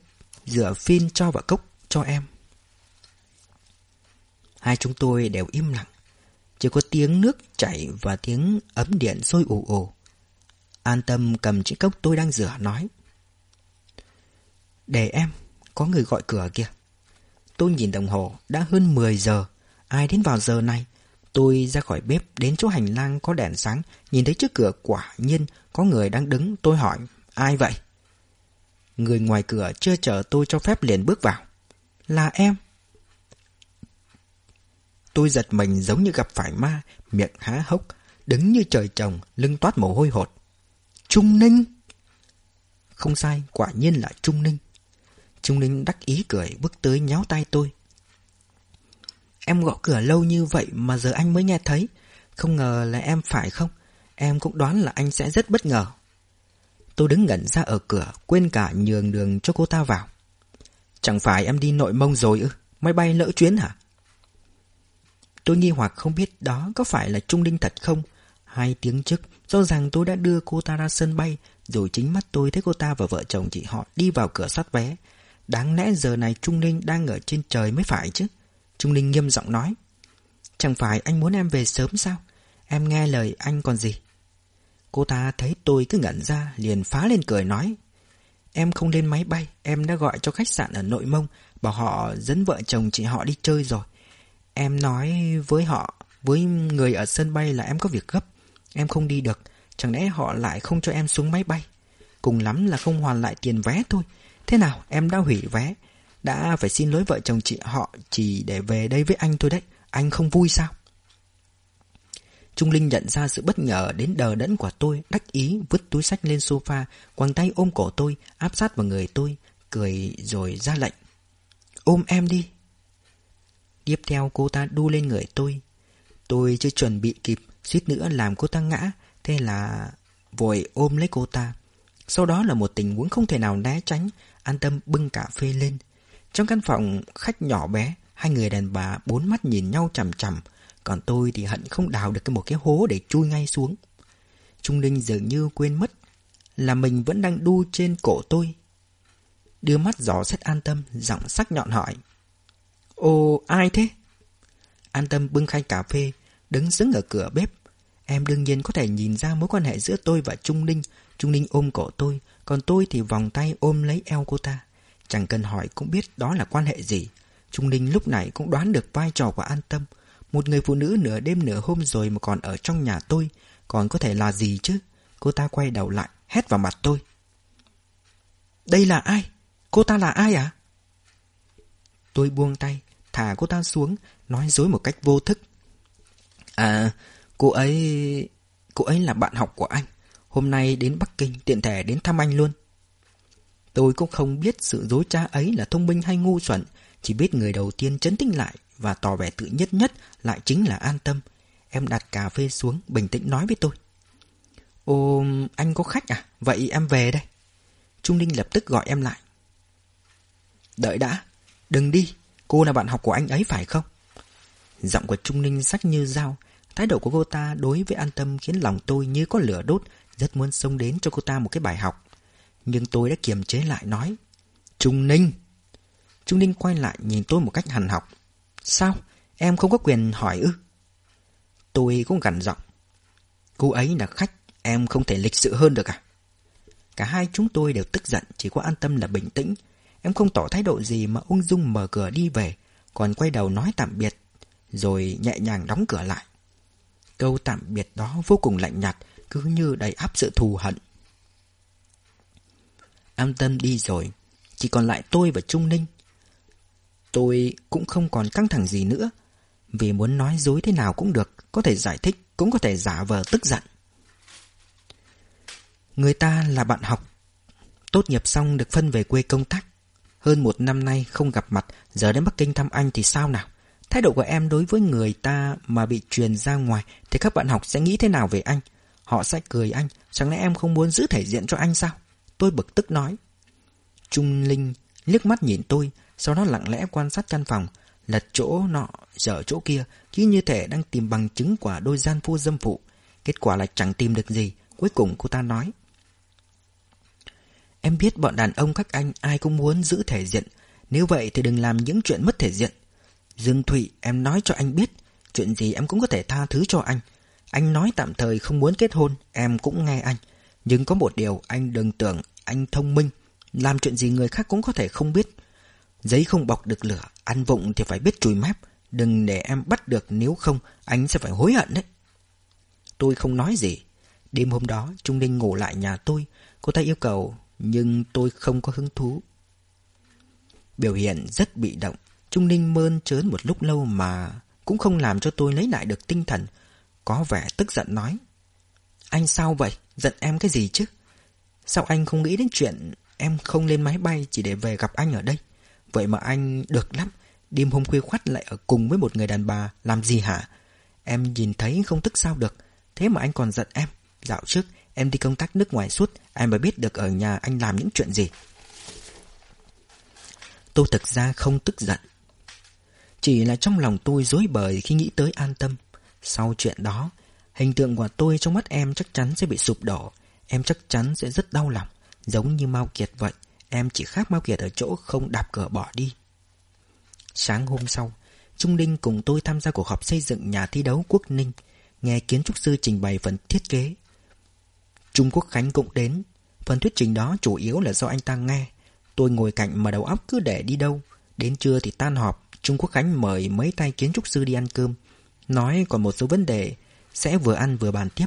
Speaker 1: Rửa phin cho vào cốc cho em. Hai chúng tôi đều im lặng. Chỉ có tiếng nước chảy Và tiếng ấm điện sôi ù ù An tâm cầm chiếc cốc tôi đang rửa nói để em, có người gọi cửa kìa. Tôi nhìn đồng hồ, đã hơn 10 giờ. Ai đến vào giờ này? Tôi ra khỏi bếp, đến chỗ hành lang có đèn sáng, nhìn thấy trước cửa quả nhiên có người đang đứng. Tôi hỏi, ai vậy? Người ngoài cửa chưa chờ tôi cho phép liền bước vào. Là em. Tôi giật mình giống như gặp phải ma, miệng há hốc, đứng như trời trồng, lưng toát mồ hôi hột. Trung Ninh! Không sai, quả nhiên là Trung Ninh. Trung Ninh đắc ý cười bước tới nhéo tay tôi. Em gõ cửa lâu như vậy mà giờ anh mới nghe thấy. Không ngờ là em phải không? Em cũng đoán là anh sẽ rất bất ngờ. Tôi đứng ngẩn ra ở cửa, quên cả nhường đường cho cô ta vào. Chẳng phải em đi nội mông rồi ư? Máy bay lỡ chuyến hả? Tôi nghi hoặc không biết đó có phải là Trung linh thật không? Hai tiếng trước, do rằng tôi đã đưa cô ta ra sân bay, rồi chính mắt tôi thấy cô ta và vợ chồng chị họ đi vào cửa soát vé. Đáng lẽ giờ này Trung linh đang ở trên trời mới phải chứ. Trung linh nghiêm giọng nói. Chẳng phải anh muốn em về sớm sao? Em nghe lời anh còn gì? Cô ta thấy tôi cứ ngẩn ra, liền phá lên cười nói. Em không lên máy bay, em đã gọi cho khách sạn ở nội mông, bảo họ dẫn vợ chồng chị họ đi chơi rồi. Em nói với họ, với người ở sân bay là em có việc gấp. Em không đi được, chẳng lẽ họ lại không cho em xuống máy bay? Cùng lắm là không hoàn lại tiền vé thôi. Thế nào em đã hủy vé Đã phải xin lỗi vợ chồng chị họ Chỉ để về đây với anh thôi đấy Anh không vui sao Trung Linh nhận ra sự bất ngờ đến đờ đẫn của tôi Đắc ý vứt túi sách lên sofa Quàng tay ôm cổ tôi Áp sát vào người tôi Cười rồi ra lệnh Ôm em đi Tiếp theo cô ta đu lên người tôi. Tôi chưa chuẩn bị kịp Suýt nữa làm cô ta ngã, Thế là vội ôm lấy cô ta. Sau đó là một tình huống không thể nào né tránh, An tâm bưng cà phê lên. Trong căn phòng khách nhỏ bé, Hai người đàn bà bốn mắt nhìn nhau chằm chằm, Còn tôi thì hận không đào được một cái hố để chui ngay xuống. Trung Linh dường như quên mất Là mình vẫn đang đu trên cổ tôi. Đưa mắt gió xét an tâm, Giọng sắc nhọn hỏi. Ồ ai thế? An tâm bưng khay cà phê, Đứng sững ở cửa bếp. Em đương nhiên có thể nhìn ra mối quan hệ giữa tôi và Trung Ninh. Trung Ninh ôm cổ tôi, còn tôi thì vòng tay ôm lấy eo cô ta. Chẳng cần hỏi cũng biết đó là quan hệ gì. Trung Ninh lúc này cũng đoán được vai trò của an tâm. Một người phụ nữ nửa đêm nửa hôm rồi mà còn ở trong nhà tôi, Còn có thể là gì chứ? Cô ta quay đầu lại, hét vào mặt tôi. Đây là ai? Cô ta là ai à? Tôi buông tay Thả cô ta xuống, Nói dối một cách vô thức. À cô ấy Cô ấy là bạn học của anh. Hôm nay đến Bắc Kinh, tiện thể đến thăm anh luôn. Tôi cũng không biết sự dối trá ấy là thông minh hay ngu xuẩn, Chỉ biết người đầu tiên chấn tĩnh lại Và tỏ vẻ tự nhất nhất lại chính là an tâm. Em đặt cà phê xuống, bình tĩnh nói với tôi. Ồ anh có khách à? Vậy em về đây. Trung Ninh lập tức gọi em lại. Đợi đã, Đừng đi. Cô là bạn học của anh ấy phải không? Giọng của Trung Ninh sắc như dao. Thái độ của cô ta đối với an tâm khiến lòng tôi như có lửa đốt, rất muốn xông đến cho cô ta một cái bài học. Nhưng tôi đã kiềm chế lại nói, Trung Ninh. Trung Ninh quay lại nhìn tôi một cách hằn học. Sao? Em không có quyền hỏi ư? Tôi cũng gằn giọng. Cô ấy là khách, Em không thể lịch sự hơn được à? Cả hai chúng tôi đều tức giận, Chỉ có an tâm là bình tĩnh. Em không tỏ thái độ gì mà ung dung mở cửa đi về Còn quay đầu nói tạm biệt Rồi nhẹ nhàng đóng cửa lại Câu tạm biệt đó vô cùng lạnh nhạt cứ như đầy áp sự thù hận. An tâm đi rồi, chỉ còn lại tôi và Trung Ninh. Tôi cũng không còn căng thẳng gì nữa, vì muốn nói dối thế nào cũng được, có thể giải thích, cũng có thể giả vờ tức giận. Người ta là bạn học Tốt nghiệp xong được phân về quê công tác hơn một năm nay không gặp mặt, Giờ đến Bắc Kinh thăm anh thì sao nào? Thái độ của em đối với người ta mà bị truyền ra ngoài Thì các bạn học sẽ nghĩ thế nào về anh? Họ sẽ cười anh, Chẳng lẽ em không muốn giữ thể diện cho anh sao? Tôi bực tức nói. Trung Linh liếc mắt nhìn tôi, Sau đó lặng lẽ quan sát căn phòng. Lật chỗ nọ dở chỗ kia, cứ như thể đang tìm bằng chứng quả đôi gian phu dâm phụ. Kết quả là chẳng tìm được gì, Cuối cùng cô ta nói. Em biết bọn đàn ông các anh ai cũng muốn giữ thể diện. Nếu vậy thì đừng làm những chuyện mất thể diện. Dương Thụy, em nói cho anh biết, Chuyện gì em cũng có thể tha thứ cho anh. Anh nói tạm thời không muốn kết hôn, Em cũng nghe anh. Nhưng có một điều anh đừng tưởng anh thông minh. Làm chuyện gì người khác cũng có thể không biết. Giấy không bọc được lửa, Ăn vụng thì phải biết chùi mép. Đừng để em bắt được, nếu không, Anh sẽ phải hối hận đấy. Tôi không nói gì. Đêm hôm đó, Trung Ninh ngủ lại nhà tôi. Cô ta yêu cầu nhưng tôi không có hứng thú. Biểu hiện rất bị động. Trung Ninh mơn trớn một lúc lâu mà Cũng không làm cho tôi lấy lại được tinh thần. Có vẻ tức giận nói, Anh sao vậy? Giận em cái gì chứ? Sao anh không nghĩ đến chuyện Em không lên máy bay chỉ để về gặp anh ở đây? Vậy mà anh được lắm. Đêm hôm khuya khoắt lại ở cùng với một người đàn bà. Làm gì hả? Em nhìn thấy không tức sao được. Thế mà anh còn giận em. Dạo trước em đi công tác nước ngoài suốt Em mới biết được ở nhà anh làm những chuyện gì? Tôi thực ra không tức giận. Chỉ là trong lòng tôi dối bời khi nghĩ tới an tâm. Sau chuyện đó, Hình tượng của tôi trong mắt em chắc chắn sẽ bị sụp đổ. Em chắc chắn sẽ rất đau lòng, Giống như Mao Kiệt vậy. Em chỉ khác Mao Kiệt ở chỗ không đạp cửa bỏ đi. Sáng hôm sau, Trung Đinh cùng tôi tham gia cuộc họp xây dựng nhà thi đấu Quốc Ninh, Nghe kiến trúc sư trình bày phần thiết kế. Trung Quốc Khánh cũng đến. Phần thuyết trình đó chủ yếu là do anh ta nghe. Tôi ngồi cạnh mà đầu óc cứ để đi đâu. Đến trưa thì tan họp, Trung Quốc Khánh mời mấy tay kiến trúc sư đi ăn cơm. Nói còn một số vấn đề, Sẽ vừa ăn vừa bàn tiếp.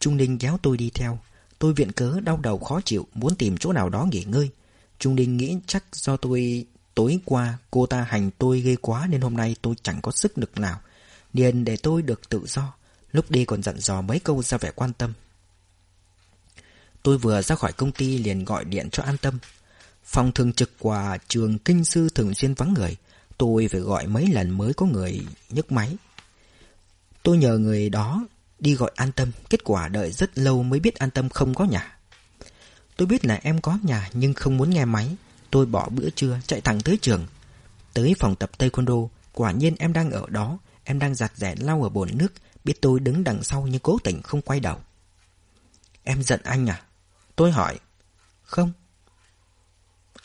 Speaker 1: Trung Ninh kéo tôi đi theo. Tôi viện cớ đau đầu khó chịu, Muốn tìm chỗ nào đó nghỉ ngơi. Trung Ninh nghĩ chắc do tôi, Tối qua cô ta hành tôi ghê quá Nên hôm nay tôi chẳng có sức lực nào. Điền để tôi được tự do. Lúc đi còn dặn dò mấy câu ra vẻ quan tâm. Tôi vừa ra khỏi công ty liền gọi điện cho an tâm. Phòng thường trực của trường kinh sư thường xuyên vắng người. Tôi phải gọi mấy lần mới có người nhấc máy. Tôi nhờ người đó đi gọi an tâm. Kết quả đợi rất lâu mới biết an tâm không có nhà. Tôi biết là em có nhà nhưng không muốn nghe máy. Tôi bỏ bữa trưa chạy thẳng tới trường. Tới phòng tập taekwondo, Quả nhiên em đang ở đó. Em đang giặt rẻ lau ở bồn nước. Biết tôi đứng đằng sau nhưng cố tình không quay đầu. Em giận anh à? Tôi hỏi, Không,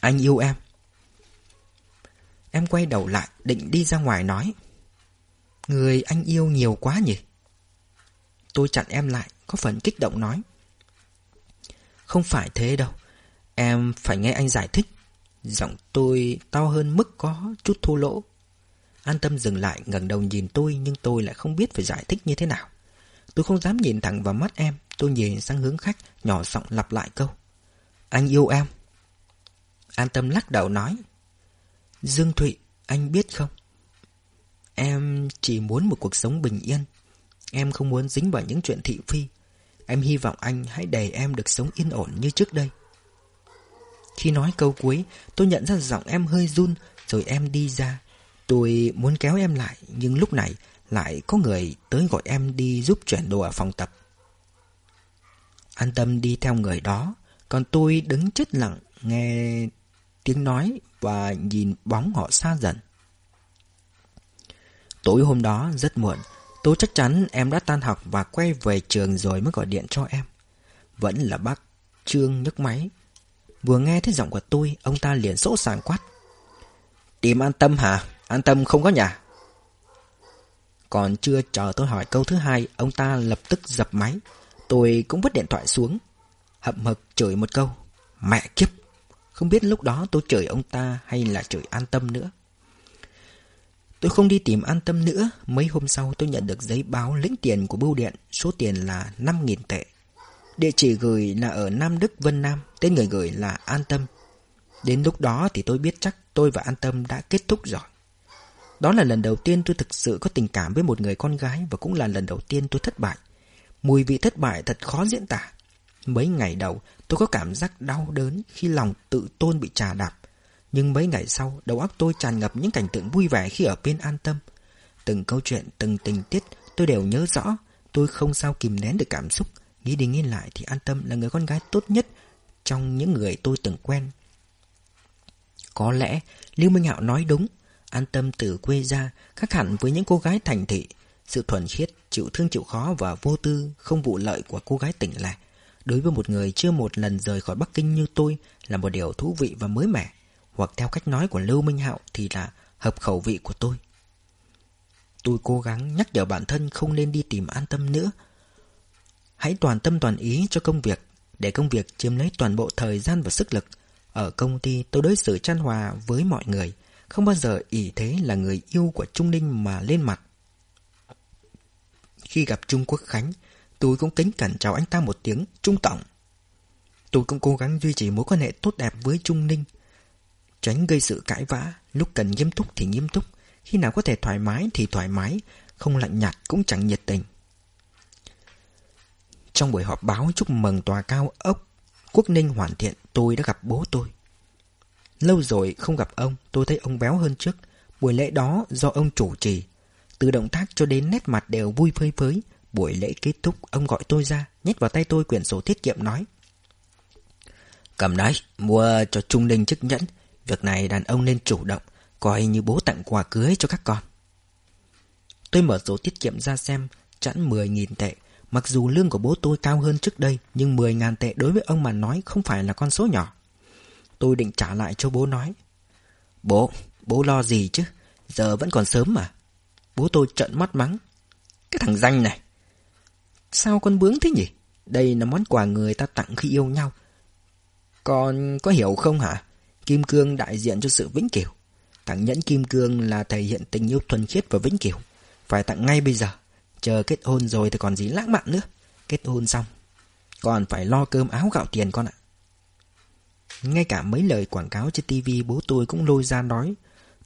Speaker 1: Anh yêu em. Em quay đầu lại, định đi ra ngoài nói, Người anh yêu nhiều quá nhỉ? Tôi chặn em lại, Có phần kích động nói, Không phải thế đâu, Em phải nghe anh giải thích. Giọng tôi to hơn mức có chút thô lỗ. An tâm dừng lại, ngẩng đầu nhìn tôi, Nhưng tôi lại không biết phải giải thích như thế nào. Tôi không dám nhìn thẳng vào mắt em. Tôi nhìn sang hướng khách Nhỏ giọng lặp lại câu. Anh yêu em. An tâm lắc đầu nói. Dương Thụy, Anh biết không? Em chỉ muốn một cuộc sống bình yên. Em không muốn dính vào những chuyện thị phi. Em hy vọng anh hãy để em được sống yên ổn như trước đây. Khi nói câu cuối, Tôi nhận ra giọng em hơi run, Rồi em đi ra. Tôi muốn kéo em lại, Nhưng lúc này lại có người tới gọi em đi giúp chuyển đồ ở phòng tập. An tâm đi theo người đó, Còn tôi đứng chết lặng, Nghe tiếng nói Và nhìn bóng họ xa dần. Tối hôm đó rất muộn, Tôi chắc chắn em đã tan học Và quay về trường rồi mới gọi điện cho em. Vẫn là bác Trương nhấc máy. Vừa nghe thấy giọng của tôi, Ông ta liền sỗ sàng quát. Tìm an tâm hả? An tâm không có nhà. Còn chưa chờ tôi hỏi câu thứ hai, Ông ta lập tức dập máy. Tôi cũng vứt điện thoại xuống. Hậm hực chửi một câu, Mẹ kiếp, Không biết lúc đó tôi chửi ông ta hay là chửi an tâm nữa. Tôi không đi tìm an tâm nữa. Mấy hôm sau tôi nhận được giấy báo lĩnh tiền của bưu điện, Số tiền là 5.000 tệ. Địa chỉ gửi là ở Nam Đức Vân Nam, Tên người gửi là An Tâm. Đến lúc đó thì tôi biết chắc tôi và An Tâm đã kết thúc rồi. Đó là lần đầu tiên tôi thực sự có tình cảm với một người con gái Và cũng là lần đầu tiên tôi thất bại Mùi vị thất bại thật khó diễn tả Mấy ngày đầu tôi có cảm giác đau đớn khi lòng tự tôn bị trà đạp. Nhưng mấy ngày sau, đầu óc tôi tràn ngập những cảnh tượng vui vẻ khi ở bên an tâm. Từng câu chuyện, từng tình tiết tôi đều nhớ rõ. Tôi không sao kìm nén được cảm xúc. Nghĩ đi nghĩ lại thì an tâm là người con gái tốt nhất trong những người tôi từng quen. Có lẽ Lưu Minh Hạo nói đúng. An tâm từ quê ra, khác hẳn với những cô gái thành thị. Sự thuần khiết, chịu thương chịu khó và vô tư, không vụ lợi của cô gái tỉnh lẻ. Đối với một người chưa một lần rời khỏi Bắc Kinh như tôi là một điều thú vị và mới mẻ. Hoặc theo cách nói của Lưu Minh Hạo thì là hợp khẩu vị của tôi. Tôi cố gắng nhắc nhở bản thân không nên đi tìm an tâm nữa. Hãy toàn tâm toàn ý cho công việc, để công việc chiếm lấy toàn bộ thời gian và sức lực. Ở công ty tôi đối xử chan hòa với mọi người, không bao giờ ỷ thế là người yêu của Trung Ninh mà lên mặt. Khi gặp Trung Quốc Khánh, tôi cũng kính cẩn chào anh ta một tiếng Trung Tổng. Tôi cũng cố gắng duy trì mối quan hệ tốt đẹp với Trung Ninh, tránh gây sự cãi vã, lúc cần nghiêm túc thì nghiêm túc, khi nào có thể thoải mái thì thoải mái, không lạnh nhạt cũng chẳng nhiệt tình. Trong buổi họp báo chúc mừng tòa cao ốc Quốc Ninh hoàn thiện, tôi đã gặp bố tôi. Lâu rồi không gặp ông, tôi thấy ông béo hơn trước. Buổi lễ đó do ông chủ trì. Từ động tác cho đến nét mặt đều vui phơi phới. Buổi lễ kết thúc, ông gọi tôi ra, nhét vào tay tôi quyển sổ tiết kiệm nói. Cầm đấy, mua cho Trung Ninh chức nhẫn. Việc này đàn ông nên chủ động, coi như bố tặng quà cưới cho các con. Tôi mở sổ tiết kiệm ra xem, chẵn 10.000 tệ. Mặc dù lương của bố tôi cao hơn trước đây, nhưng 10.000 tệ đối với ông mà nói không phải là con số nhỏ. Tôi định trả lại cho bố nói. Bố, bố lo gì chứ? Giờ vẫn còn sớm mà. Bố tôi trợn mắt mắng. Cái thằng danh này. Sao con bướng thế nhỉ? Đây là món quà người ta tặng khi yêu nhau. Con có hiểu không hả? Kim cương đại diện cho sự vĩnh cửu. Tặng nhẫn kim cương là thể hiện tình yêu thuần khiết và vĩnh cửu. Phải tặng ngay bây giờ. Chờ kết hôn rồi thì còn gì lãng mạn nữa. Kết hôn xong. Còn phải lo cơm áo gạo tiền con ạ. Ngay cả mấy lời quảng cáo trên tivi bố tôi cũng lôi ra nói.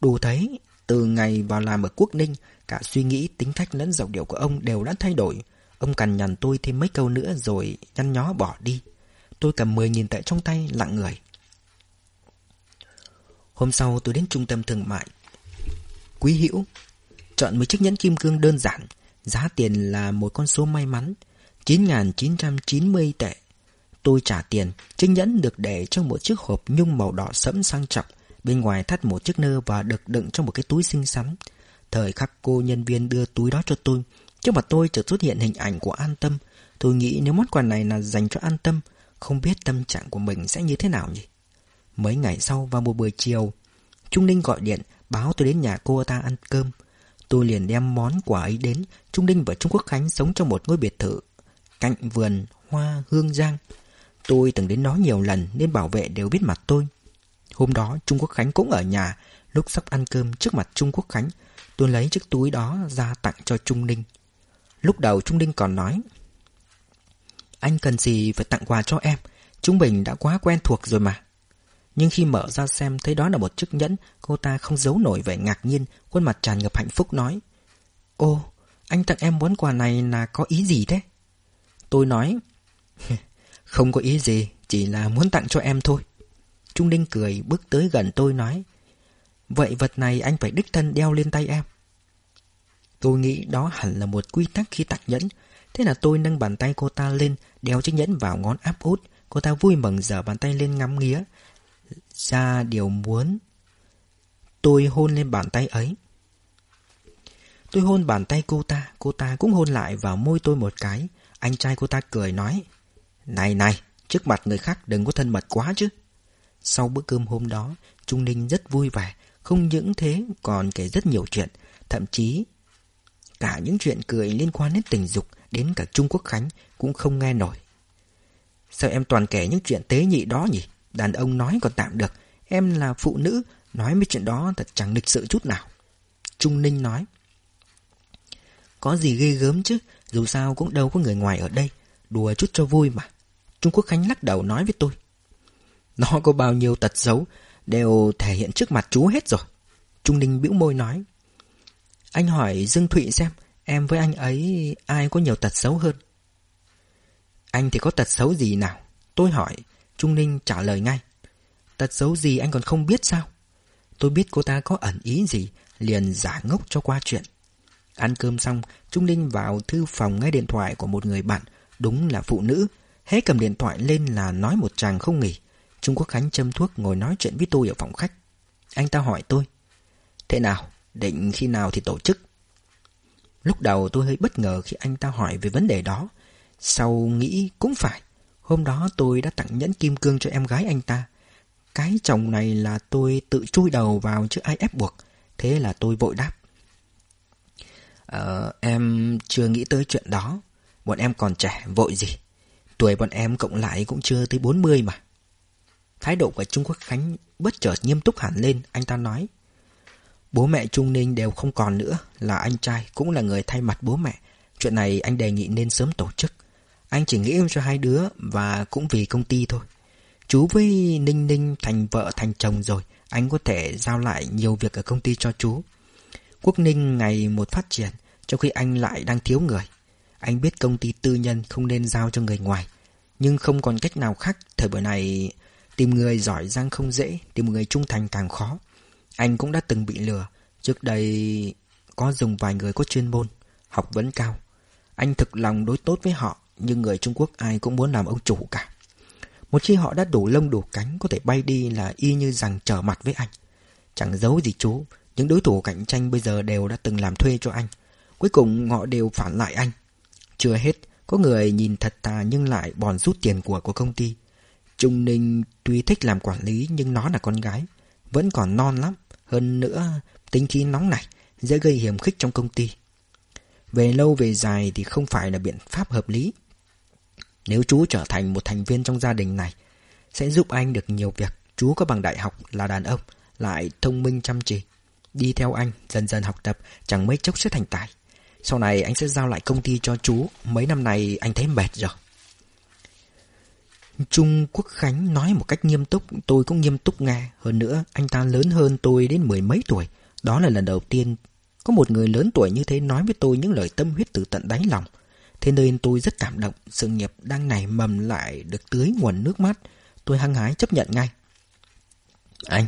Speaker 1: Đủ thấy, từ ngày vào làm ở Quốc Ninh, cả suy nghĩ, tính cách lẫn giọng điệu của ông đều đã thay đổi. Ông cằn nhằn tôi thêm mấy câu nữa rồi nhăn nhó bỏ đi. Tôi cầm 10.000 tệ trong tay, lặng người. Hôm sau tôi đến trung tâm thương mại. Quý hữu chọn một chiếc nhẫn kim cương đơn giản, giá tiền là một con số may mắn, 9.990 tệ. Tôi trả tiền, chiếc nhẫn được để trong một chiếc hộp nhung màu đỏ sẫm sang trọng, bên ngoài thắt một chiếc nơ và được đựng trong một cái túi xinh xắn. Thời khắc cô nhân viên đưa túi đó cho tôi, trước mặt tôi chợt xuất hiện hình ảnh của An Tâm. Tôi nghĩ nếu món quà này là dành cho An Tâm, không biết tâm trạng của mình sẽ như thế nào nhỉ? Mấy ngày sau vào một buổi chiều, Trung Ninh gọi điện báo tôi đến nhà cô ta ăn cơm. Tôi liền đem món quà ấy đến. Trung Ninh và Trung Quốc Khánh sống trong một ngôi biệt thự cạnh vườn hoa hương giang. Tôi từng đến đó nhiều lần nên bảo vệ đều biết mặt tôi. Hôm đó Trung Quốc Khánh cũng ở nhà. Lúc sắp ăn cơm trước mặt Trung Quốc Khánh, tôi lấy chiếc túi đó ra tặng cho Trung Ninh. Lúc đầu Trung Ninh còn nói Anh cần gì phải tặng quà cho em Trung Bình đã quá quen thuộc rồi mà Nhưng khi mở ra xem thấy đó là một chiếc nhẫn Cô ta không giấu nổi vẻ ngạc nhiên Khuôn mặt tràn ngập hạnh phúc nói Ô, anh tặng em món quà này là có ý gì thế? Tôi nói *laughs* Không có ý gì, Chỉ là muốn tặng cho em thôi. Trung Ninh cười, bước tới gần tôi nói, Vậy vật này anh phải đích thân đeo lên tay em. Tôi nghĩ đó hẳn là một quy tắc khi tặng nhẫn. Thế là tôi nâng bàn tay cô ta lên, Đeo chiếc nhẫn vào ngón áp út. Cô ta vui mừng giở bàn tay lên ngắm nghía. Ra điều muốn, Tôi hôn lên bàn tay ấy. Tôi hôn bàn tay cô ta Cô ta cũng hôn lại vào môi tôi một cái. Anh trai cô ta cười nói này này, Trước mặt người khác đừng có thân mật quá chứ. Sau bữa cơm hôm đó, Trung Ninh rất vui vẻ, Không những thế, còn kể rất nhiều chuyện. Thậm chí, Cả những chuyện cười liên quan đến tình dục, Đến cả Trung Quốc Khánh Cũng không nghe nổi. Sao em toàn kể những chuyện tế nhị đó nhỉ? Đàn ông nói còn tạm được, Em là phụ nữ, Nói mấy chuyện đó thật chẳng lịch sự chút nào. Trung Ninh nói, Có gì ghê gớm chứ, Dù sao cũng đâu có người ngoài ở đây, Đùa chút cho vui mà. Trung Quốc Khánh lắc đầu nói với tôi Nó có bao nhiêu tật xấu Đều thể hiện trước mặt chú hết rồi Trung Ninh bĩu môi nói Anh hỏi Dương Thụy xem Em với anh ấy ai có nhiều tật xấu hơn Anh thì có tật xấu gì nào? Tôi hỏi. Trung Ninh trả lời ngay. Tật xấu gì anh còn không biết sao? Tôi biết cô ta có ẩn ý gì, liền giả ngốc cho qua chuyện. Ăn cơm xong, Trung Ninh vào thư phòng nghe điện thoại của một người bạn, đúng là phụ nữ. Hễ cầm điện thoại lên là nói một chàng không nghỉ. Trung Quốc Khánh châm thuốc ngồi nói chuyện với tôi ở phòng khách. Anh ta hỏi tôi. Thế nào? Định khi nào thì tổ chức? Lúc đầu tôi hơi bất ngờ khi anh ta hỏi về vấn đề đó. Sau nghĩ cũng phải. Hôm đó tôi đã tặng nhẫn kim cương cho em gái anh ta. Cái chồng này là tôi tự chui đầu vào chứ ai ép buộc. Thế là tôi vội đáp. Ờ, em chưa nghĩ tới chuyện đó. Bọn em còn trẻ, vội gì. Tuổi bọn em cộng lại cũng chưa tới 40 mà. Thái độ của Trung Quốc Khánh bất chợt nghiêm túc hẳn lên, anh ta nói. Bố mẹ Trung Ninh đều không còn nữa, là anh trai, cũng là người thay mặt bố mẹ. Chuyện này anh đề nghị nên sớm tổ chức. Anh chỉ nghĩ cho hai đứa và cũng vì công ty thôi. Chú với Ninh Ninh thành vợ thành chồng rồi, anh có thể giao lại nhiều việc ở công ty cho chú. Quốc Ninh ngày một phát triển, trong khi anh lại đang thiếu người. Anh biết công ty tư nhân không nên giao cho người ngoài, nhưng không còn cách nào khác, thời buổi này tìm người giỏi giang không dễ, tìm người trung thành càng khó. Anh cũng đã từng bị lừa, trước đây có dùng vài người có chuyên môn, học vấn cao. Anh thực lòng đối tốt với họ, nhưng người Trung Quốc ai cũng muốn làm ông chủ cả. Một khi họ đã đủ lông đủ cánh có thể bay đi là y như rằng trở mặt với anh. Chẳng giấu gì chú, những đối thủ cạnh tranh bây giờ đều đã từng làm thuê cho anh. Cuối cùng họ đều phản lại anh. Chưa hết, có người nhìn thật thà nhưng lại bòn rút tiền của của công ty. Trung Ninh tuy thích làm quản lý nhưng nó là con gái. Vẫn còn non lắm. Hơn nữa, tính khí nóng này dễ gây hiểm khích trong công ty. Về lâu về dài thì không phải là biện pháp hợp lý. Nếu chú trở thành một thành viên trong gia đình này, sẽ giúp anh được nhiều việc. Chú có bằng đại học là đàn ông, lại thông minh chăm chỉ. Đi theo anh, dần dần học tập, chẳng mấy chốc sẽ thành tài. Sau này anh sẽ giao lại công ty cho chú. Mấy năm này anh thấy mệt rồi. Trung Quốc Khánh nói một cách nghiêm túc, tôi cũng nghiêm túc nghe. Hơn nữa, anh ta lớn hơn tôi đến mười mấy tuổi. Đó là lần đầu tiên có một người lớn tuổi như thế nói với tôi những lời tâm huyết từ tận đáy lòng. Thế nên tôi rất cảm động, sự nghiệp đang nảy mầm lại được tưới nguồn nước mắt. Tôi hăng hái chấp nhận ngay. Anh,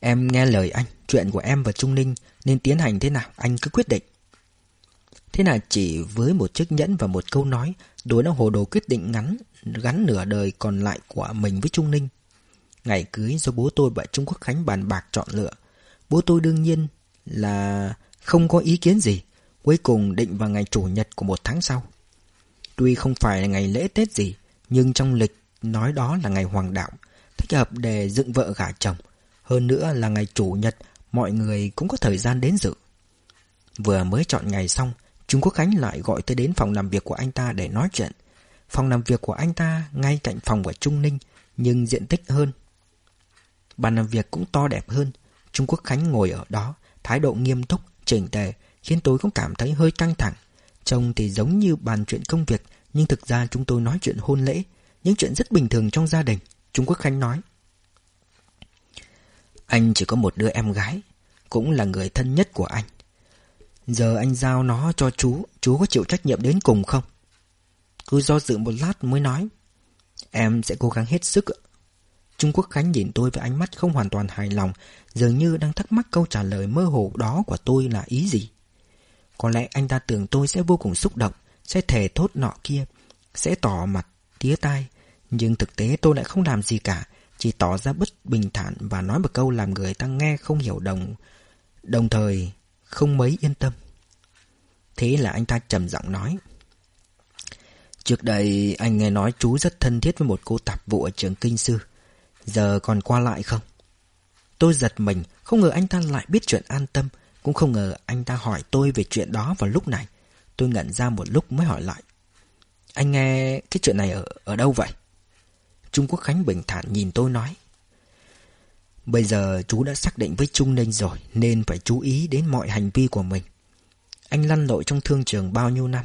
Speaker 1: em nghe lời anh, chuyện của em và Trung Ninh nên tiến hành thế nào, anh cứ quyết định. Thế là chỉ với một chiếc nhẫn và một câu nói, đối đã hồ đồ quyết định ngắn, gắn nửa đời còn lại của mình với Trung Ninh. Ngày cưới do bố tôi và Trung Quốc Khánh bàn bạc chọn lựa. Bố tôi đương nhiên là không có ý kiến gì, cuối cùng định vào ngày chủ nhật của một tháng sau. Tuy không phải là ngày lễ Tết gì, nhưng trong lịch nói đó là ngày hoàng đạo, thích hợp để dựng vợ gả chồng. Hơn nữa là ngày chủ nhật, mọi người cũng có thời gian đến dự. Vừa mới chọn ngày xong, Trung Quốc Khánh lại gọi tôi đến phòng làm việc của anh ta để nói chuyện. Phòng làm việc của anh ta ngay cạnh phòng của Trung Ninh, nhưng diện tích hơn. Bàn làm việc cũng to đẹp hơn. Trung Quốc Khánh ngồi ở đó, thái độ nghiêm túc, chỉnh tề, khiến tôi cũng cảm thấy hơi căng thẳng. Trông thì giống như bàn chuyện công việc, nhưng thực ra chúng tôi nói chuyện hôn lễ, những chuyện rất bình thường trong gia đình. Trung Quốc Khánh nói. Anh chỉ có một đứa em gái, cũng là người thân nhất của anh. Giờ anh giao nó cho chú, chú có chịu trách nhiệm đến cùng không? Cứ do dự một lát mới nói. Em sẽ cố gắng hết sức Trung Quốc Khánh nhìn tôi với ánh mắt không hoàn toàn hài lòng, dường như đang thắc mắc câu trả lời mơ hồ đó của tôi là ý gì. Có lẽ anh ta tưởng tôi sẽ vô cùng xúc động, sẽ thề thốt nọ kia, sẽ tỏ mặt, tía tai. Nhưng thực tế tôi lại không làm gì cả, chỉ tỏ ra bất bình thản và nói một câu làm người ta nghe không hiểu đồng, đồng thời không mấy yên tâm. Thế là anh ta trầm giọng nói. Trước đây anh nghe nói chú rất thân thiết với một cô tạp vụ ở trường kinh sư. Giờ còn qua lại không? Tôi giật mình, không ngờ anh ta lại biết chuyện an tâm, cũng không ngờ anh ta hỏi tôi về chuyện đó vào lúc này. Tôi ngẩn ra một lúc mới hỏi lại. Anh nghe cái chuyện này ở, ở đâu vậy? Trung Quốc Khánh bình thản nhìn tôi nói. Bây giờ chú đã xác định với Trung Ninh rồi nên phải chú ý đến mọi hành vi của mình. Anh lăn lội trong thương trường bao nhiêu năm.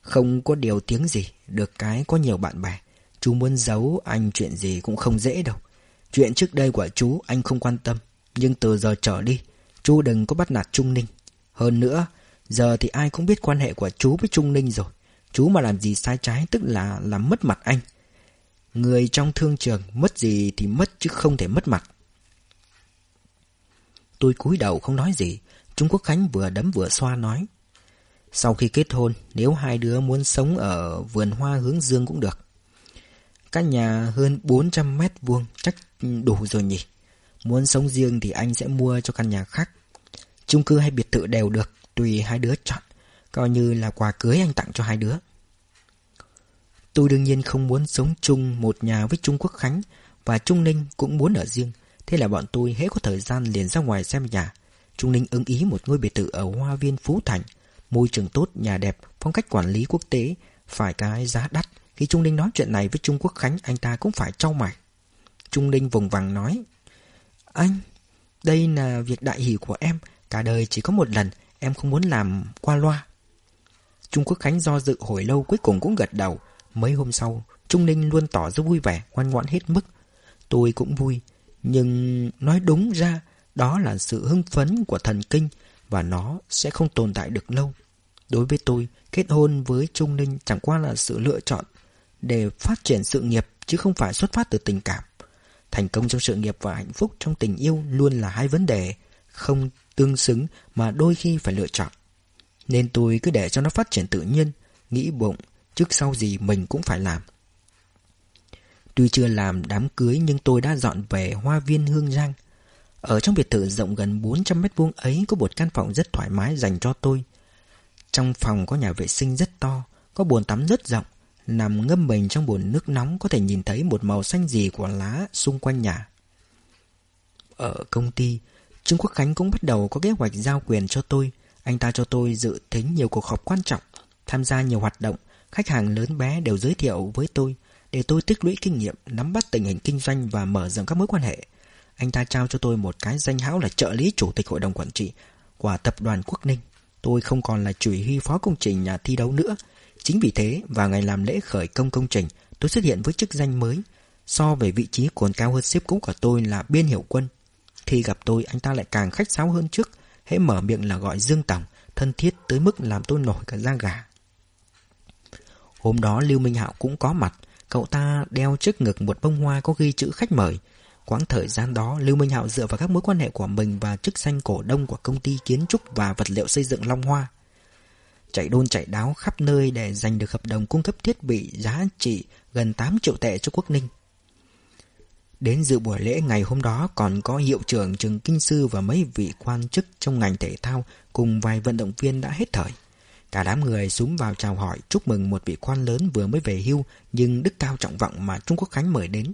Speaker 1: Không có điều tiếng gì, được cái có nhiều bạn bè. Chú muốn giấu anh chuyện gì cũng không dễ đâu. Chuyện trước đây của chú anh không quan tâm. Nhưng từ giờ trở đi, chú đừng có bắt nạt Trung Ninh. Hơn nữa, giờ thì ai cũng biết quan hệ của chú với Trung Ninh rồi. Chú mà làm gì sai trái tức là làm mất mặt anh. Người trong thương trường mất gì thì mất chứ không thể mất mặt. Tôi cúi đầu không nói gì. Trung Quốc Khánh vừa đấm vừa xoa nói. Sau khi kết hôn, nếu hai đứa muốn sống ở vườn hoa hướng dương cũng được. Căn nhà hơn 400 mét vuông chắc đủ rồi nhỉ. Muốn sống riêng thì anh sẽ mua cho căn nhà khác. chung cư hay biệt thự đều được, tùy hai đứa chọn. Coi như là quà cưới anh tặng cho hai đứa. Tôi đương nhiên không muốn sống chung một nhà với Trung Quốc Khánh và Trung Ninh cũng muốn ở riêng. Thế là bọn tôi hễ có thời gian liền ra ngoài xem nhà. Trung Ninh ứng ý một ngôi biệt thự ở Hoa Viên Phú Thành. Môi trường tốt, nhà đẹp, phong cách quản lý quốc tế, phải cái giá đắt. Khi Trung Ninh nói chuyện này với Trung Quốc Khánh, anh ta cũng phải trao mày. Trung Ninh vùng vằng nói, Anh, đây là việc đại hỷ của em, cả đời chỉ có một lần, em không muốn làm qua loa. Trung Quốc Khánh do dự hồi lâu cuối cùng cũng gật đầu. Mấy hôm sau, Trung Ninh luôn tỏ ra vui vẻ, ngoan ngoãn hết mức. Tôi cũng vui, nhưng nói đúng ra, đó là sự hưng phấn của thần kinh và nó sẽ không tồn tại được lâu. Đối với tôi, kết hôn với Trung Ninh chẳng qua là sự lựa chọn để phát triển sự nghiệp chứ không phải xuất phát từ tình cảm. Thành công trong sự nghiệp và hạnh phúc trong tình yêu luôn là hai vấn đề không tương xứng mà đôi khi phải lựa chọn. Nên tôi cứ để cho nó phát triển tự nhiên, nghĩ bụng, trước sau gì mình cũng phải làm. Tuy chưa làm đám cưới nhưng tôi đã dọn về hoa viên Hương Giang. Ở trong biệt thự rộng gần 400 mét vuông ấy có một căn phòng rất thoải mái dành cho tôi. Trong phòng có nhà vệ sinh rất to, có bồn tắm rất rộng. Nằm ngâm mình trong bồn nước nóng có thể nhìn thấy một màu xanh gì của lá xung quanh nhà. Ở công ty, Trương Quốc Khánh cũng bắt đầu có kế hoạch giao quyền cho tôi. Anh ta cho tôi dự tính nhiều cuộc họp quan trọng, tham gia nhiều hoạt động, khách hàng lớn bé đều giới thiệu với tôi để tôi tích lũy kinh nghiệm, nắm bắt tình hình kinh doanh và mở rộng các mối quan hệ. Anh ta trao cho tôi một cái danh hão là trợ lý chủ tịch hội đồng quản trị của tập đoàn Quốc Ninh. Tôi không còn là chủ huy phó công trình nhà thi đấu nữa. Chính vì thế, vào ngày làm lễ khởi công công trình, tôi xuất hiện với chức danh mới. So về vị trí còn cao hơn xếp cũ của tôi là biên hiệu quân. Khi gặp tôi, anh ta lại càng khách sáo hơn trước. Hễ mở miệng là gọi Dương Tổng, thân thiết tới mức làm tôi nổi cả da gà. Hôm đó Lưu Minh Hạo cũng có mặt. Cậu ta đeo trước ngực một bông hoa có ghi chữ khách mời. Quãng thời gian đó, Lưu Minh Hạo dựa vào các mối quan hệ của mình và chức danh cổ đông của công ty kiến trúc và vật liệu xây dựng Long Hoa. Chạy đôn chạy đáo khắp nơi để giành được hợp đồng cung cấp thiết bị giá trị gần 8 triệu tệ cho Quốc Ninh. Đến dự buổi lễ ngày hôm đó còn có hiệu trưởng trường kinh sư và mấy vị quan chức trong ngành thể thao cùng vài vận động viên đã hết thời. Cả đám người súng vào chào hỏi chúc mừng một vị quan lớn vừa mới về hưu nhưng đức cao trọng vọng mà Trung Quốc Khánh mời đến.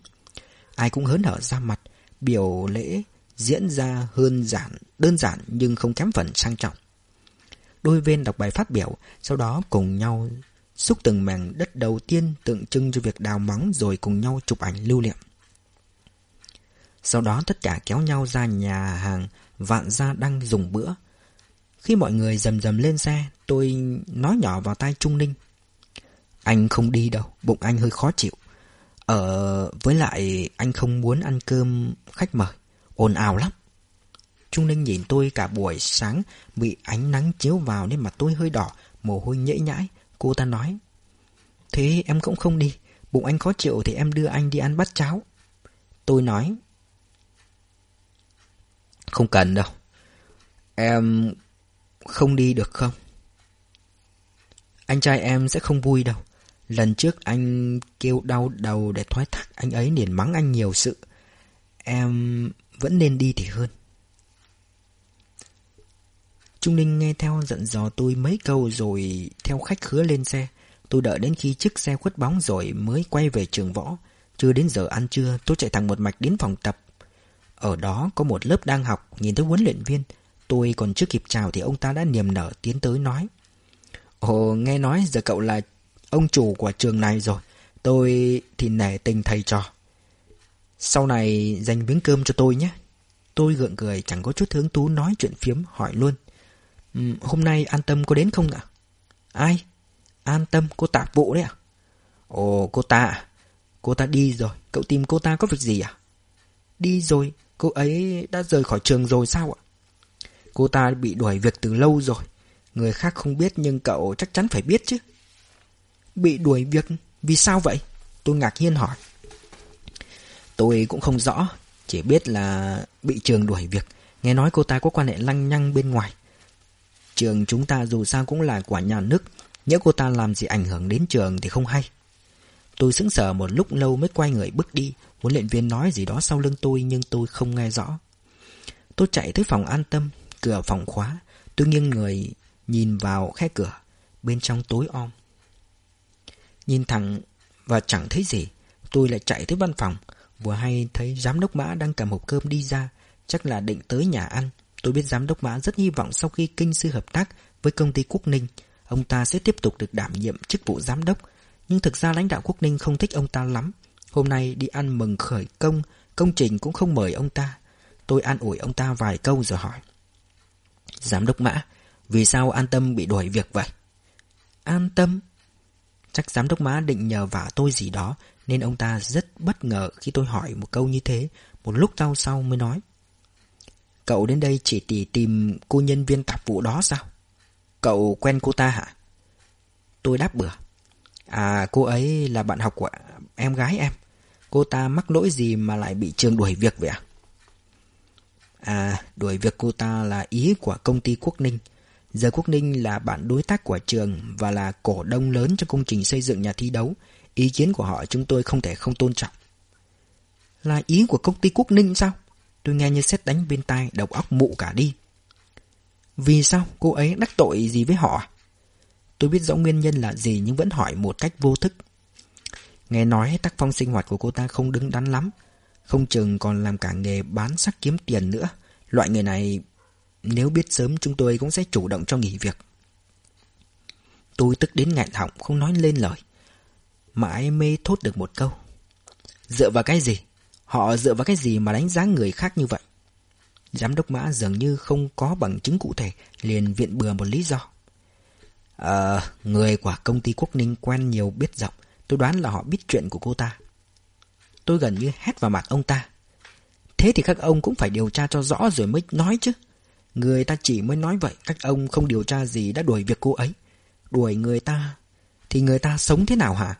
Speaker 1: Ai cũng hớn hở ra mặt, biểu lễ diễn ra hơn giản, đơn giản nhưng không kém phần sang trọng. Đôi bên đọc bài phát biểu, sau đó cùng nhau xúc từng mảng đất đầu tiên tượng trưng cho việc đào móng rồi cùng nhau chụp ảnh lưu niệm. Sau đó tất cả kéo nhau ra nhà hàng vạn gia đang dùng bữa. Khi mọi người dầm dầm lên xe, tôi nói nhỏ vào tai Trung Ninh. Anh không đi đâu, bụng anh hơi khó chịu. Ờ, với lại anh không muốn ăn cơm khách mời, ồn ào lắm. Trung Ninh nhìn tôi cả buổi sáng bị ánh nắng chiếu vào nên mặt tôi hơi đỏ, mồ hôi nhễ nhãi. Cô ta nói, thế em cũng không đi, bụng anh khó chịu thì em đưa anh đi ăn bát cháo. Tôi nói, không cần đâu, em không đi được không? Anh trai em sẽ không vui đâu. Lần trước anh kêu đau đầu để thoái thác anh ấy liền mắng anh nhiều sự. Em vẫn nên đi thì hơn. Trung Ninh nghe theo giận dò tôi mấy câu rồi theo khách khứa lên xe. Tôi đợi đến khi chiếc xe khuất bóng rồi mới quay về trường võ. Chưa đến giờ ăn trưa, tôi chạy thẳng một mạch đến phòng tập. Ở đó có một lớp đang học, nhìn thấy huấn luyện viên. Tôi còn chưa kịp chào thì ông ta đã niềm nở tiến tới nói. Ồ, nghe nói giờ cậu là ông chủ của trường này rồi. Tôi thì nể tình thầy trò. Sau này dành miếng cơm cho tôi nhé. Tôi gượng cười chẳng có chút hứng thú nói chuyện phiếm hỏi luôn. Um, hôm nay An Tâm có đến không ạ? Ai? An Tâm, cô tạp vụ đấy à? Ồ, cô ta à? Cô ta đi rồi, cậu tìm cô ta có việc gì à? Đi rồi, cô ấy đã rời khỏi trường rồi sao ạ? Cô ta bị đuổi việc từ lâu rồi. Người khác không biết nhưng cậu chắc chắn phải biết chứ. Bị đuổi việc Vì sao vậy? Tôi ngạc nhiên hỏi. Tôi cũng không rõ, Chỉ biết là bị trường đuổi việc. Nghe nói cô ta có quan hệ lăng nhăng bên ngoài. Trường chúng ta dù sao cũng là quả nhà nước Nhớ cô ta làm gì ảnh hưởng đến trường thì không hay. Tôi sững sờ một lúc lâu mới quay người bước đi. Huấn luyện viên nói gì đó sau lưng tôi nhưng tôi không nghe rõ. Tôi chạy tới phòng an tâm. Cửa phòng khóa, Tôi nghiêng người nhìn vào khe cửa Bên trong tối om. Nhìn thẳng và chẳng thấy gì, Tôi lại chạy tới văn phòng. Vừa hay thấy giám đốc mã đang cầm hộp cơm đi ra, Chắc là định tới nhà ăn. Tôi biết giám đốc mã rất hy vọng sau khi kinh sư hợp tác với công ty Quốc Ninh, Ông ta sẽ tiếp tục được đảm nhiệm chức vụ giám đốc. Nhưng thực ra lãnh đạo Quốc Ninh không thích ông ta lắm. Hôm nay đi ăn mừng khởi công Công trình cũng không mời ông ta. Tôi an ủi ông ta vài câu rồi hỏi. Giám đốc Mã Vì sao an tâm bị đuổi việc vậy? An tâm? Chắc giám đốc Mã định nhờ vả tôi gì đó Nên ông ta rất bất ngờ khi tôi hỏi một câu như thế. Một lúc sau sau mới nói. Cậu đến đây chỉ tỉ tìm cô nhân viên tạp vụ đó sao? Cậu quen cô ta hả? Tôi đáp bừa. À cô ấy là bạn học của em gái em. Cô ta mắc lỗi gì mà lại bị trường đuổi việc vậy à À đuổi việc cô ta là ý của công ty Quốc Ninh. Giờ Quốc Ninh là bạn đối tác của trường Và là cổ đông lớn cho công trình xây dựng nhà thi đấu. Ý kiến của họ chúng tôi không thể không tôn trọng. Là ý của công ty Quốc Ninh sao? Tôi nghe như xét đánh bên tai, Đầu óc mụ cả đi. Vì sao? Cô ấy đắc tội gì với họ à? Tôi biết rõ nguyên nhân là gì Nhưng vẫn hỏi một cách vô thức. Nghe nói tác phong sinh hoạt của cô ta không đứng đắn lắm. Không chừng còn làm cả nghề bán sắc kiếm tiền nữa. Loại người này Nếu biết sớm chúng tôi cũng sẽ chủ động cho nghỉ việc. Tôi tức đến ngại họng không nói lên lời. Mãi mê thốt được một câu. Dựa vào cái gì? Họ dựa vào cái gì mà đánh giá người khác như vậy? Giám đốc mã dường như không có bằng chứng cụ thể Liền viện bừa một lý do. Ờ, người của công ty Quốc Ninh quen nhiều biết rộng. Tôi đoán là họ biết chuyện của cô ta. Tôi gần như hét vào mặt ông ta. Thế thì các ông cũng phải điều tra cho rõ rồi mới nói chứ. Người ta chỉ mới nói vậy, Các ông không điều tra gì đã đuổi việc cô ấy. Đuổi người ta, Thì người ta sống thế nào hả?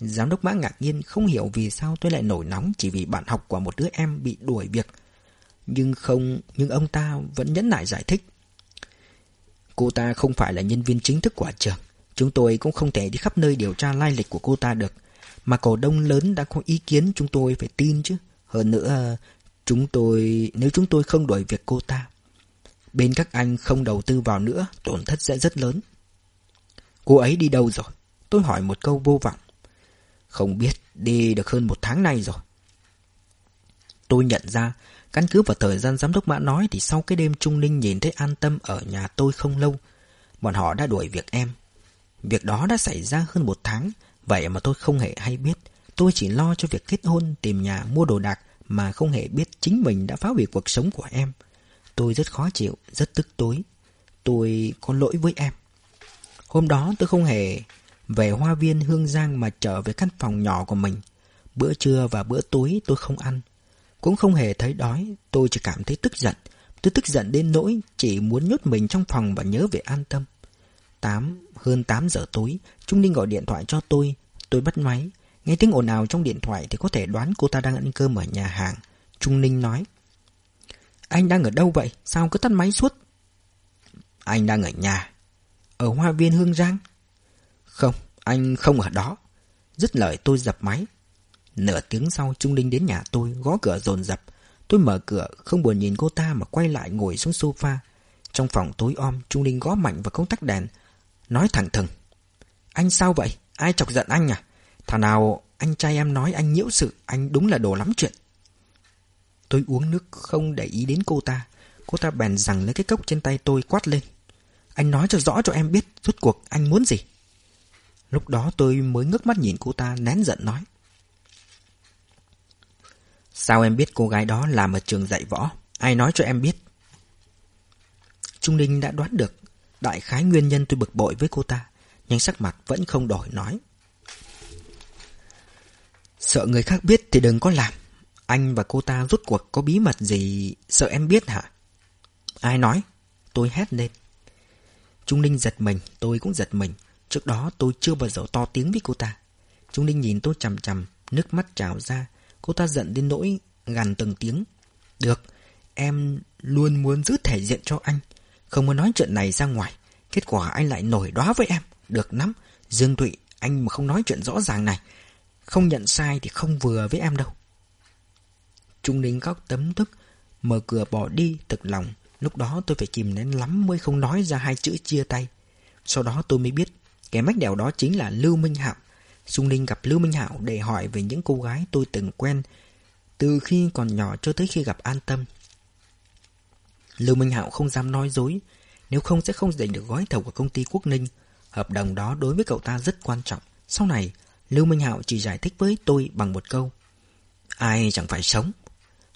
Speaker 1: Giám đốc mã ngạc nhiên không hiểu vì sao tôi lại nổi nóng Chỉ vì bạn học của một đứa em bị đuổi việc. Nhưng không, Nhưng ông ta vẫn nhẫn nại giải thích. Cô ta không phải là nhân viên chính thức của trường. Chúng tôi cũng không thể đi khắp nơi điều tra lai lịch của cô ta được. Mà cổ đông lớn đã có ý kiến chúng tôi phải tin chứ. Hơn nữa, Chúng tôi, Nếu chúng tôi không đuổi việc cô ta, Bên các anh không đầu tư vào nữa, Tổn thất sẽ rất lớn. Cô ấy đi đâu rồi? Tôi hỏi một câu vô vọng. Không biết, đi được hơn một tháng nay rồi. Tôi nhận ra, Căn cứ vào thời gian giám đốc mã nói Thì sau cái đêm Trung Ninh nhìn thấy an tâm Ở nhà tôi không lâu, Bọn họ đã đuổi việc em. Việc đó đã xảy ra hơn một tháng Vậy mà tôi không hề hay biết Tôi chỉ lo cho việc kết hôn Tìm nhà mua đồ đạc Mà không hề biết chính mình đã phá hủy cuộc sống của em Tôi rất khó chịu Rất tức tối Tôi có lỗi với em Hôm đó tôi không hề về hoa viên Hương Giang mà trở về căn phòng nhỏ của mình. Bữa trưa và bữa tối tôi không ăn. Cũng không hề thấy đói, tôi chỉ cảm thấy tức giận. Tôi tức giận đến nỗi chỉ muốn nhốt mình trong phòng và nhớ về an tâm. 8, hơn 8 giờ tối, Trung Ninh gọi điện thoại cho tôi. Tôi bắt máy. Nghe tiếng ồn ào trong điện thoại thì có thể đoán cô ta đang ăn cơm ở nhà hàng. Trung Ninh nói. Anh đang ở đâu vậy? Sao cứ tắt máy suốt? Anh đang ở nhà. Ở hoa viên Hương Giang? Không, anh không ở đó. Dứt lời tôi dập máy. Nửa tiếng sau Trung Ninh đến nhà tôi gõ cửa dồn dập. Tôi mở cửa không buồn nhìn cô ta mà quay lại ngồi xuống sofa. Trong phòng tối om Trung Ninh gõ mạnh vào công tắc đèn. Nói thẳng thừng. Anh sao vậy? Ai chọc giận anh à? Thằng nào anh trai em nói anh nhiễu sự, Anh đúng là đồ lắm chuyện. Tôi uống nước không để ý đến cô ta. Cô ta bèn rằng lấy cái cốc trên tay tôi quát lên. Anh nói cho rõ cho em biết Rốt cuộc anh muốn gì. Lúc đó tôi mới ngước mắt nhìn cô ta nén giận nói. Sao em biết cô gái đó làm ở trường dạy võ? Ai nói cho em biết? Trung Ninh đã đoán được Đại khái nguyên nhân tôi bực bội với cô ta Nhưng sắc mặt vẫn không đổi nói Sợ người khác biết thì đừng có làm Anh và cô ta rút cuộc có bí mật gì Sợ em biết hả Ai nói Tôi hét lên Trung Ninh giật mình Tôi cũng giật mình Trước đó tôi chưa bao giờ to tiếng với cô ta. Trung Ninh nhìn tôi chằm chằm, nước mắt trào ra. Cô ta giận đến nỗi gằn từng tiếng. Được, em luôn muốn giữ thể diện cho anh. Không muốn nói chuyện này ra ngoài. Kết quả anh lại nổi đóa với em. Được lắm. Dương Thụy, anh mà không nói chuyện rõ ràng này. Không nhận sai thì không vừa với em đâu. Trung Ninh khóc tấm tức, mở cửa bỏ đi thực lòng. Lúc đó tôi phải kìm nén lắm mới không nói ra hai chữ chia tay. Sau đó tôi mới biết, kẻ mách đèo đó chính là Lưu Minh Hạo. Trung Ninh gặp Lưu Minh Hạo để hỏi về những cô gái tôi từng quen từ khi còn nhỏ cho tới khi gặp An Tâm. Lưu Minh Hạo không dám nói dối, nếu không sẽ không giành được gói thầu của công ty Quốc Ninh. Hợp đồng đó đối với cậu ta rất quan trọng. Sau này, Lưu Minh Hạo chỉ giải thích với tôi bằng một câu. Ai chẳng phải sống.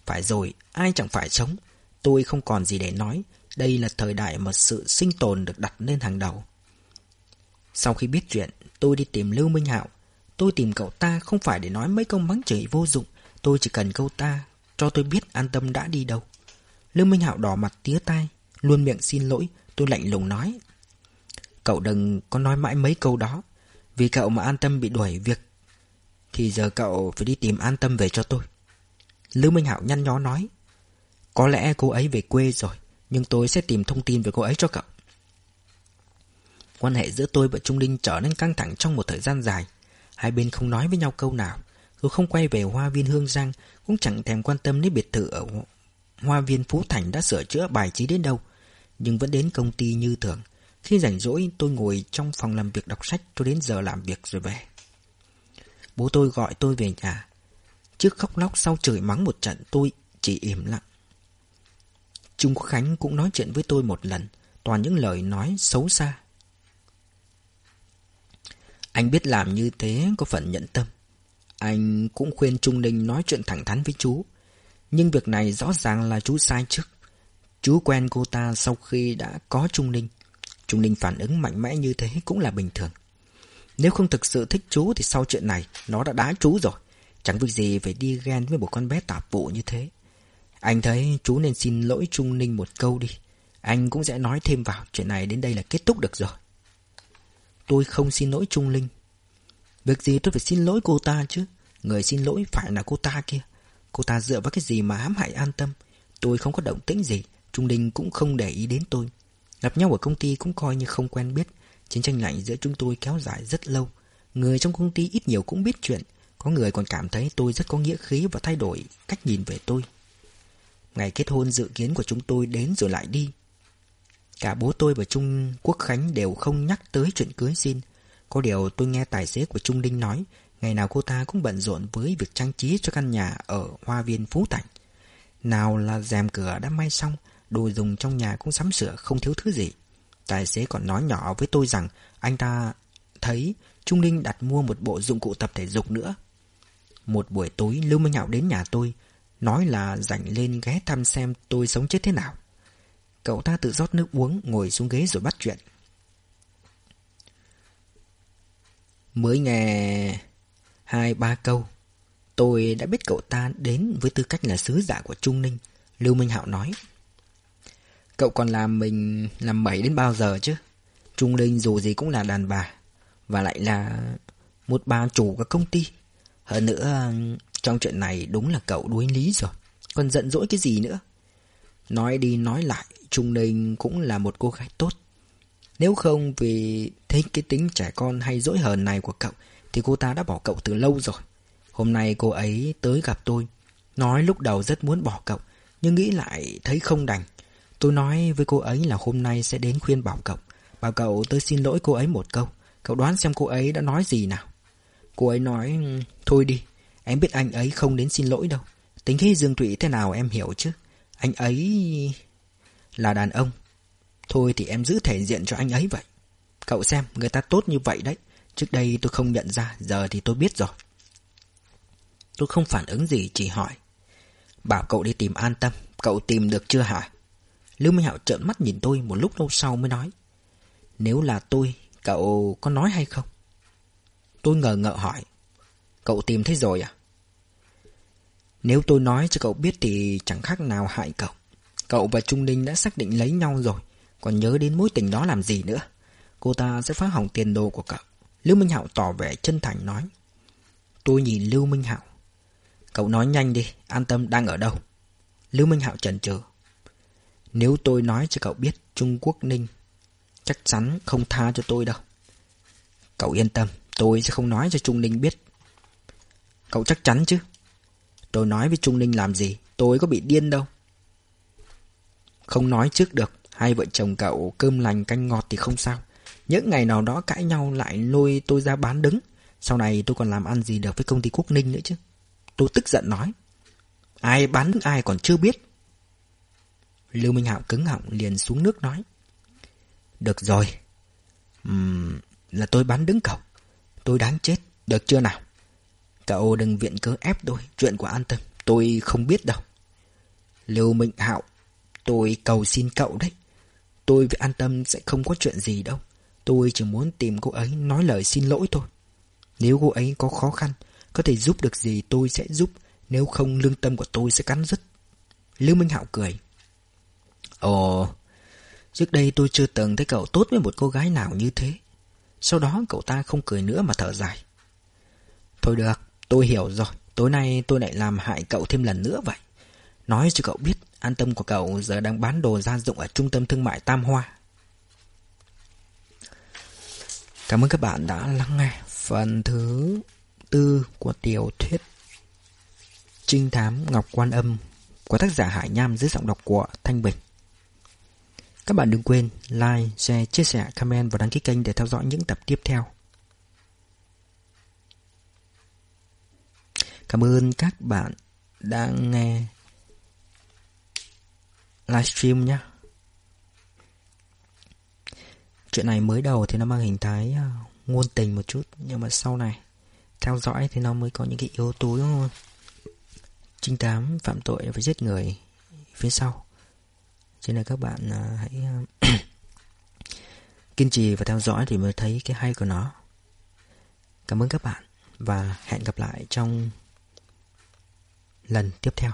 Speaker 1: Phải rồi, ai chẳng phải sống. Tôi không còn gì để nói. Đây là thời đại mà sự sinh tồn được đặt lên hàng đầu. Sau khi biết chuyện, tôi đi tìm Lưu Minh Hạo. Tôi tìm cậu ta không phải để nói mấy câu mắng chửi vô dụng. Tôi chỉ cần câu ta cho tôi biết an tâm đã đi đâu. Lưu Minh Hạo đỏ mặt tía tai, luôn miệng xin lỗi. Tôi lạnh lùng nói. Cậu đừng có nói mãi mấy câu đó. Vì cậu mà an tâm bị đuổi việc Thì giờ cậu phải đi tìm an tâm về cho tôi Lưu Minh Hạo nhăn nhó nói Có lẽ cô ấy về quê rồi Nhưng tôi sẽ tìm thông tin về cô ấy cho cậu Quan hệ giữa tôi và Trung Linh trở nên căng thẳng trong một thời gian dài Hai bên không nói với nhau câu nào Tôi không quay về hoa viên Hương Giang Cũng chẳng thèm quan tâm đến biệt thự ở hoa viên Phú Thành đã sửa chữa bài trí đến đâu Nhưng vẫn đến công ty như thường khi rảnh rỗi tôi ngồi trong phòng làm việc đọc sách cho đến giờ làm việc rồi về. Bố tôi gọi tôi về nhà. Trước khóc lóc sau chửi mắng một trận tôi chỉ im lặng. Trung Khánh cũng nói chuyện với tôi một lần, toàn những lời nói xấu xa. Anh biết làm như thế có phần nhận tâm. Anh cũng khuyên Trung Ninh nói chuyện thẳng thắn với chú. Nhưng việc này rõ ràng là chú sai trước. Chú quen cô ta sau khi đã có Trung Ninh. Trung Ninh phản ứng mạnh mẽ như thế cũng là bình thường. Nếu không thực sự thích chú thì sau chuyện này, nó đã đá chú rồi. Chẳng việc gì phải đi ghen với một con bé tạp vụ như thế. Anh thấy chú nên xin lỗi Trung Ninh một câu đi. Anh cũng sẽ nói thêm vào, chuyện này đến đây là kết thúc được rồi. Tôi không xin lỗi Trung Linh. Việc gì tôi phải xin lỗi cô ta chứ. Người xin lỗi phải là cô ta kia. Cô ta dựa vào cái gì mà hãm hại an tâm. Tôi không có động tĩnh gì. Trung đình cũng không để ý đến tôi. Gặp nhau ở công ty cũng coi như không quen biết Chiến tranh lạnh giữa chúng tôi kéo dài rất lâu Người trong công ty ít nhiều cũng biết chuyện Có người còn cảm thấy tôi rất có nghĩa khí Và thay đổi cách nhìn về tôi Ngày kết hôn dự kiến của chúng tôi đến rồi lại đi Cả bố tôi và Trung Quốc Khánh đều không nhắc tới chuyện cưới xin Có điều tôi nghe tài xế của Trung Đinh nói Ngày nào cô ta cũng bận rộn với việc trang trí cho căn nhà ở Hoa viên Phú Thành Nào là rèm cửa đã may xong, Đồ dùng trong nhà cũng sắm sửa không thiếu thứ gì. Tài xế còn nói nhỏ với tôi rằng Anh ta thấy Trung Linh đặt mua một bộ dụng cụ tập thể dục nữa. Một buổi tối, Lưu Minh Hạo đến nhà tôi, Nói là rảnh lên ghé thăm xem tôi sống chết thế nào. Cậu ta tự rót nước uống, Ngồi xuống ghế rồi bắt chuyện. Mới nghe Hai ba câu Tôi đã biết cậu ta đến với tư cách là sứ giả của Trung Ninh Lưu Minh Hạo nói Cậu còn làm mình làm mẩy đến bao giờ chứ? Trung Ninh dù gì cũng là đàn bà. Và lại là một bà chủ của công ty. Hơn nữa, trong chuyện này đúng là cậu đuối lý rồi. Còn giận dỗi cái gì nữa? Nói đi nói lại, Trung Ninh cũng là một cô gái tốt. Nếu không vì thích cái tính trẻ con hay dỗi hờn này của cậu, thì cô ta đã bỏ cậu từ lâu rồi. Hôm nay cô ấy tới gặp tôi. Nói lúc đầu rất muốn bỏ cậu, nhưng nghĩ lại thấy không đành. Tôi nói với cô ấy là hôm nay sẽ đến khuyên bảo cậu. Bảo cậu tôi xin lỗi cô ấy một câu. Cậu đoán xem cô ấy đã nói gì nào. Cô ấy nói, thôi đi, em biết anh ấy không đến xin lỗi đâu. Tính khí Dương Thụy thế nào em hiểu chứ. Anh ấy là đàn ông. Thôi thì em giữ thể diện cho anh ấy vậy. Cậu xem, người ta tốt như vậy đấy. Trước đây tôi không nhận ra, giờ thì tôi biết rồi. Tôi không phản ứng gì, chỉ hỏi. Bảo cậu đi tìm an tâm, cậu tìm được chưa hả? Lưu Minh Hạo trợn mắt nhìn tôi một lúc lâu sau mới nói. Nếu là tôi, cậu có nói hay không? Tôi ngờ ngợ hỏi. Cậu tìm thấy rồi à? Nếu tôi nói cho cậu biết thì chẳng khác nào hại cậu. Cậu và Trung Ninh đã xác định lấy nhau rồi, còn nhớ đến mối tình đó làm gì nữa. Cô ta sẽ phá hỏng tiền đồ của cậu Lưu Minh Hạo tỏ vẻ chân thành nói. Tôi nhìn Lưu Minh Hạo. Cậu nói nhanh đi, An tâm đang ở đâu? Lưu Minh Hạo chần chừ. Nếu tôi nói cho cậu biết Trung Quốc Ninh, Chắc chắn không tha cho tôi đâu. Cậu yên tâm, Tôi sẽ không nói cho Trung Ninh biết. Cậu chắc chắn chứ? Tôi nói với Trung Ninh làm gì, Tôi có bị điên đâu. Không nói trước được, Hai vợ chồng cậu cơm lành canh ngọt thì không sao. Những ngày nào đó cãi nhau lại lôi tôi ra bán đứng. Sau này tôi còn làm ăn gì được với công ty Quốc Ninh nữa chứ? Tôi tức giận nói. Ai bán đứng ai còn chưa biết. Lưu Minh Hạo cứng họng liền xuống nước nói. Được rồi. Uhm, Là tôi bán đứng cậu. Tôi đáng chết. Được chưa nào? Cậu đừng viện cớ ép tôi. Chuyện của an tâm Tôi không biết đâu. Lưu Minh Hạo Tôi cầu xin cậu đấy. Tôi với an tâm sẽ không có chuyện gì đâu. Tôi chỉ muốn tìm cô ấy nói lời xin lỗi thôi. Nếu cô ấy có khó khăn, Có thể giúp được gì tôi sẽ giúp. Nếu không, lương tâm của tôi sẽ cắn rứt. Lưu Minh Hạo cười. Ồ, Trước đây tôi chưa từng thấy cậu tốt với một cô gái nào như thế. Sau đó cậu ta không cười nữa mà thở dài. Thôi được, Tôi hiểu rồi. Tối nay tôi lại làm hại cậu thêm lần nữa vậy. Nói cho cậu biết, An tâm của cậu giờ đang bán đồ gia dụng Ở trung tâm thương mại Tam Hoa. Cảm ơn các bạn đã lắng nghe Phần thứ tư của tiểu thuyết Trinh thám Ngọc Quan Âm Của tác giả Hải Nham dưới giọng đọc của Thanh Bình Các bạn đừng quên like, share, chia sẻ, comment và đăng ký kênh để theo dõi những tập tiếp theo Cảm ơn các bạn đang nghe livestream nhé. Chuyện này mới đầu thì nó mang hình thái à, ngôn tình một chút, Nhưng mà sau này Theo dõi thì nó mới có những cái yếu tố, đúng không? Trinh tám phạm tội với giết người Phía sau. Cho nên các bạn à, hãy à, *clears throat* Kiên trì và theo dõi Thì mới thấy cái hay của nó. Cảm ơn các bạn Và hẹn gặp lại trong lần tiếp theo.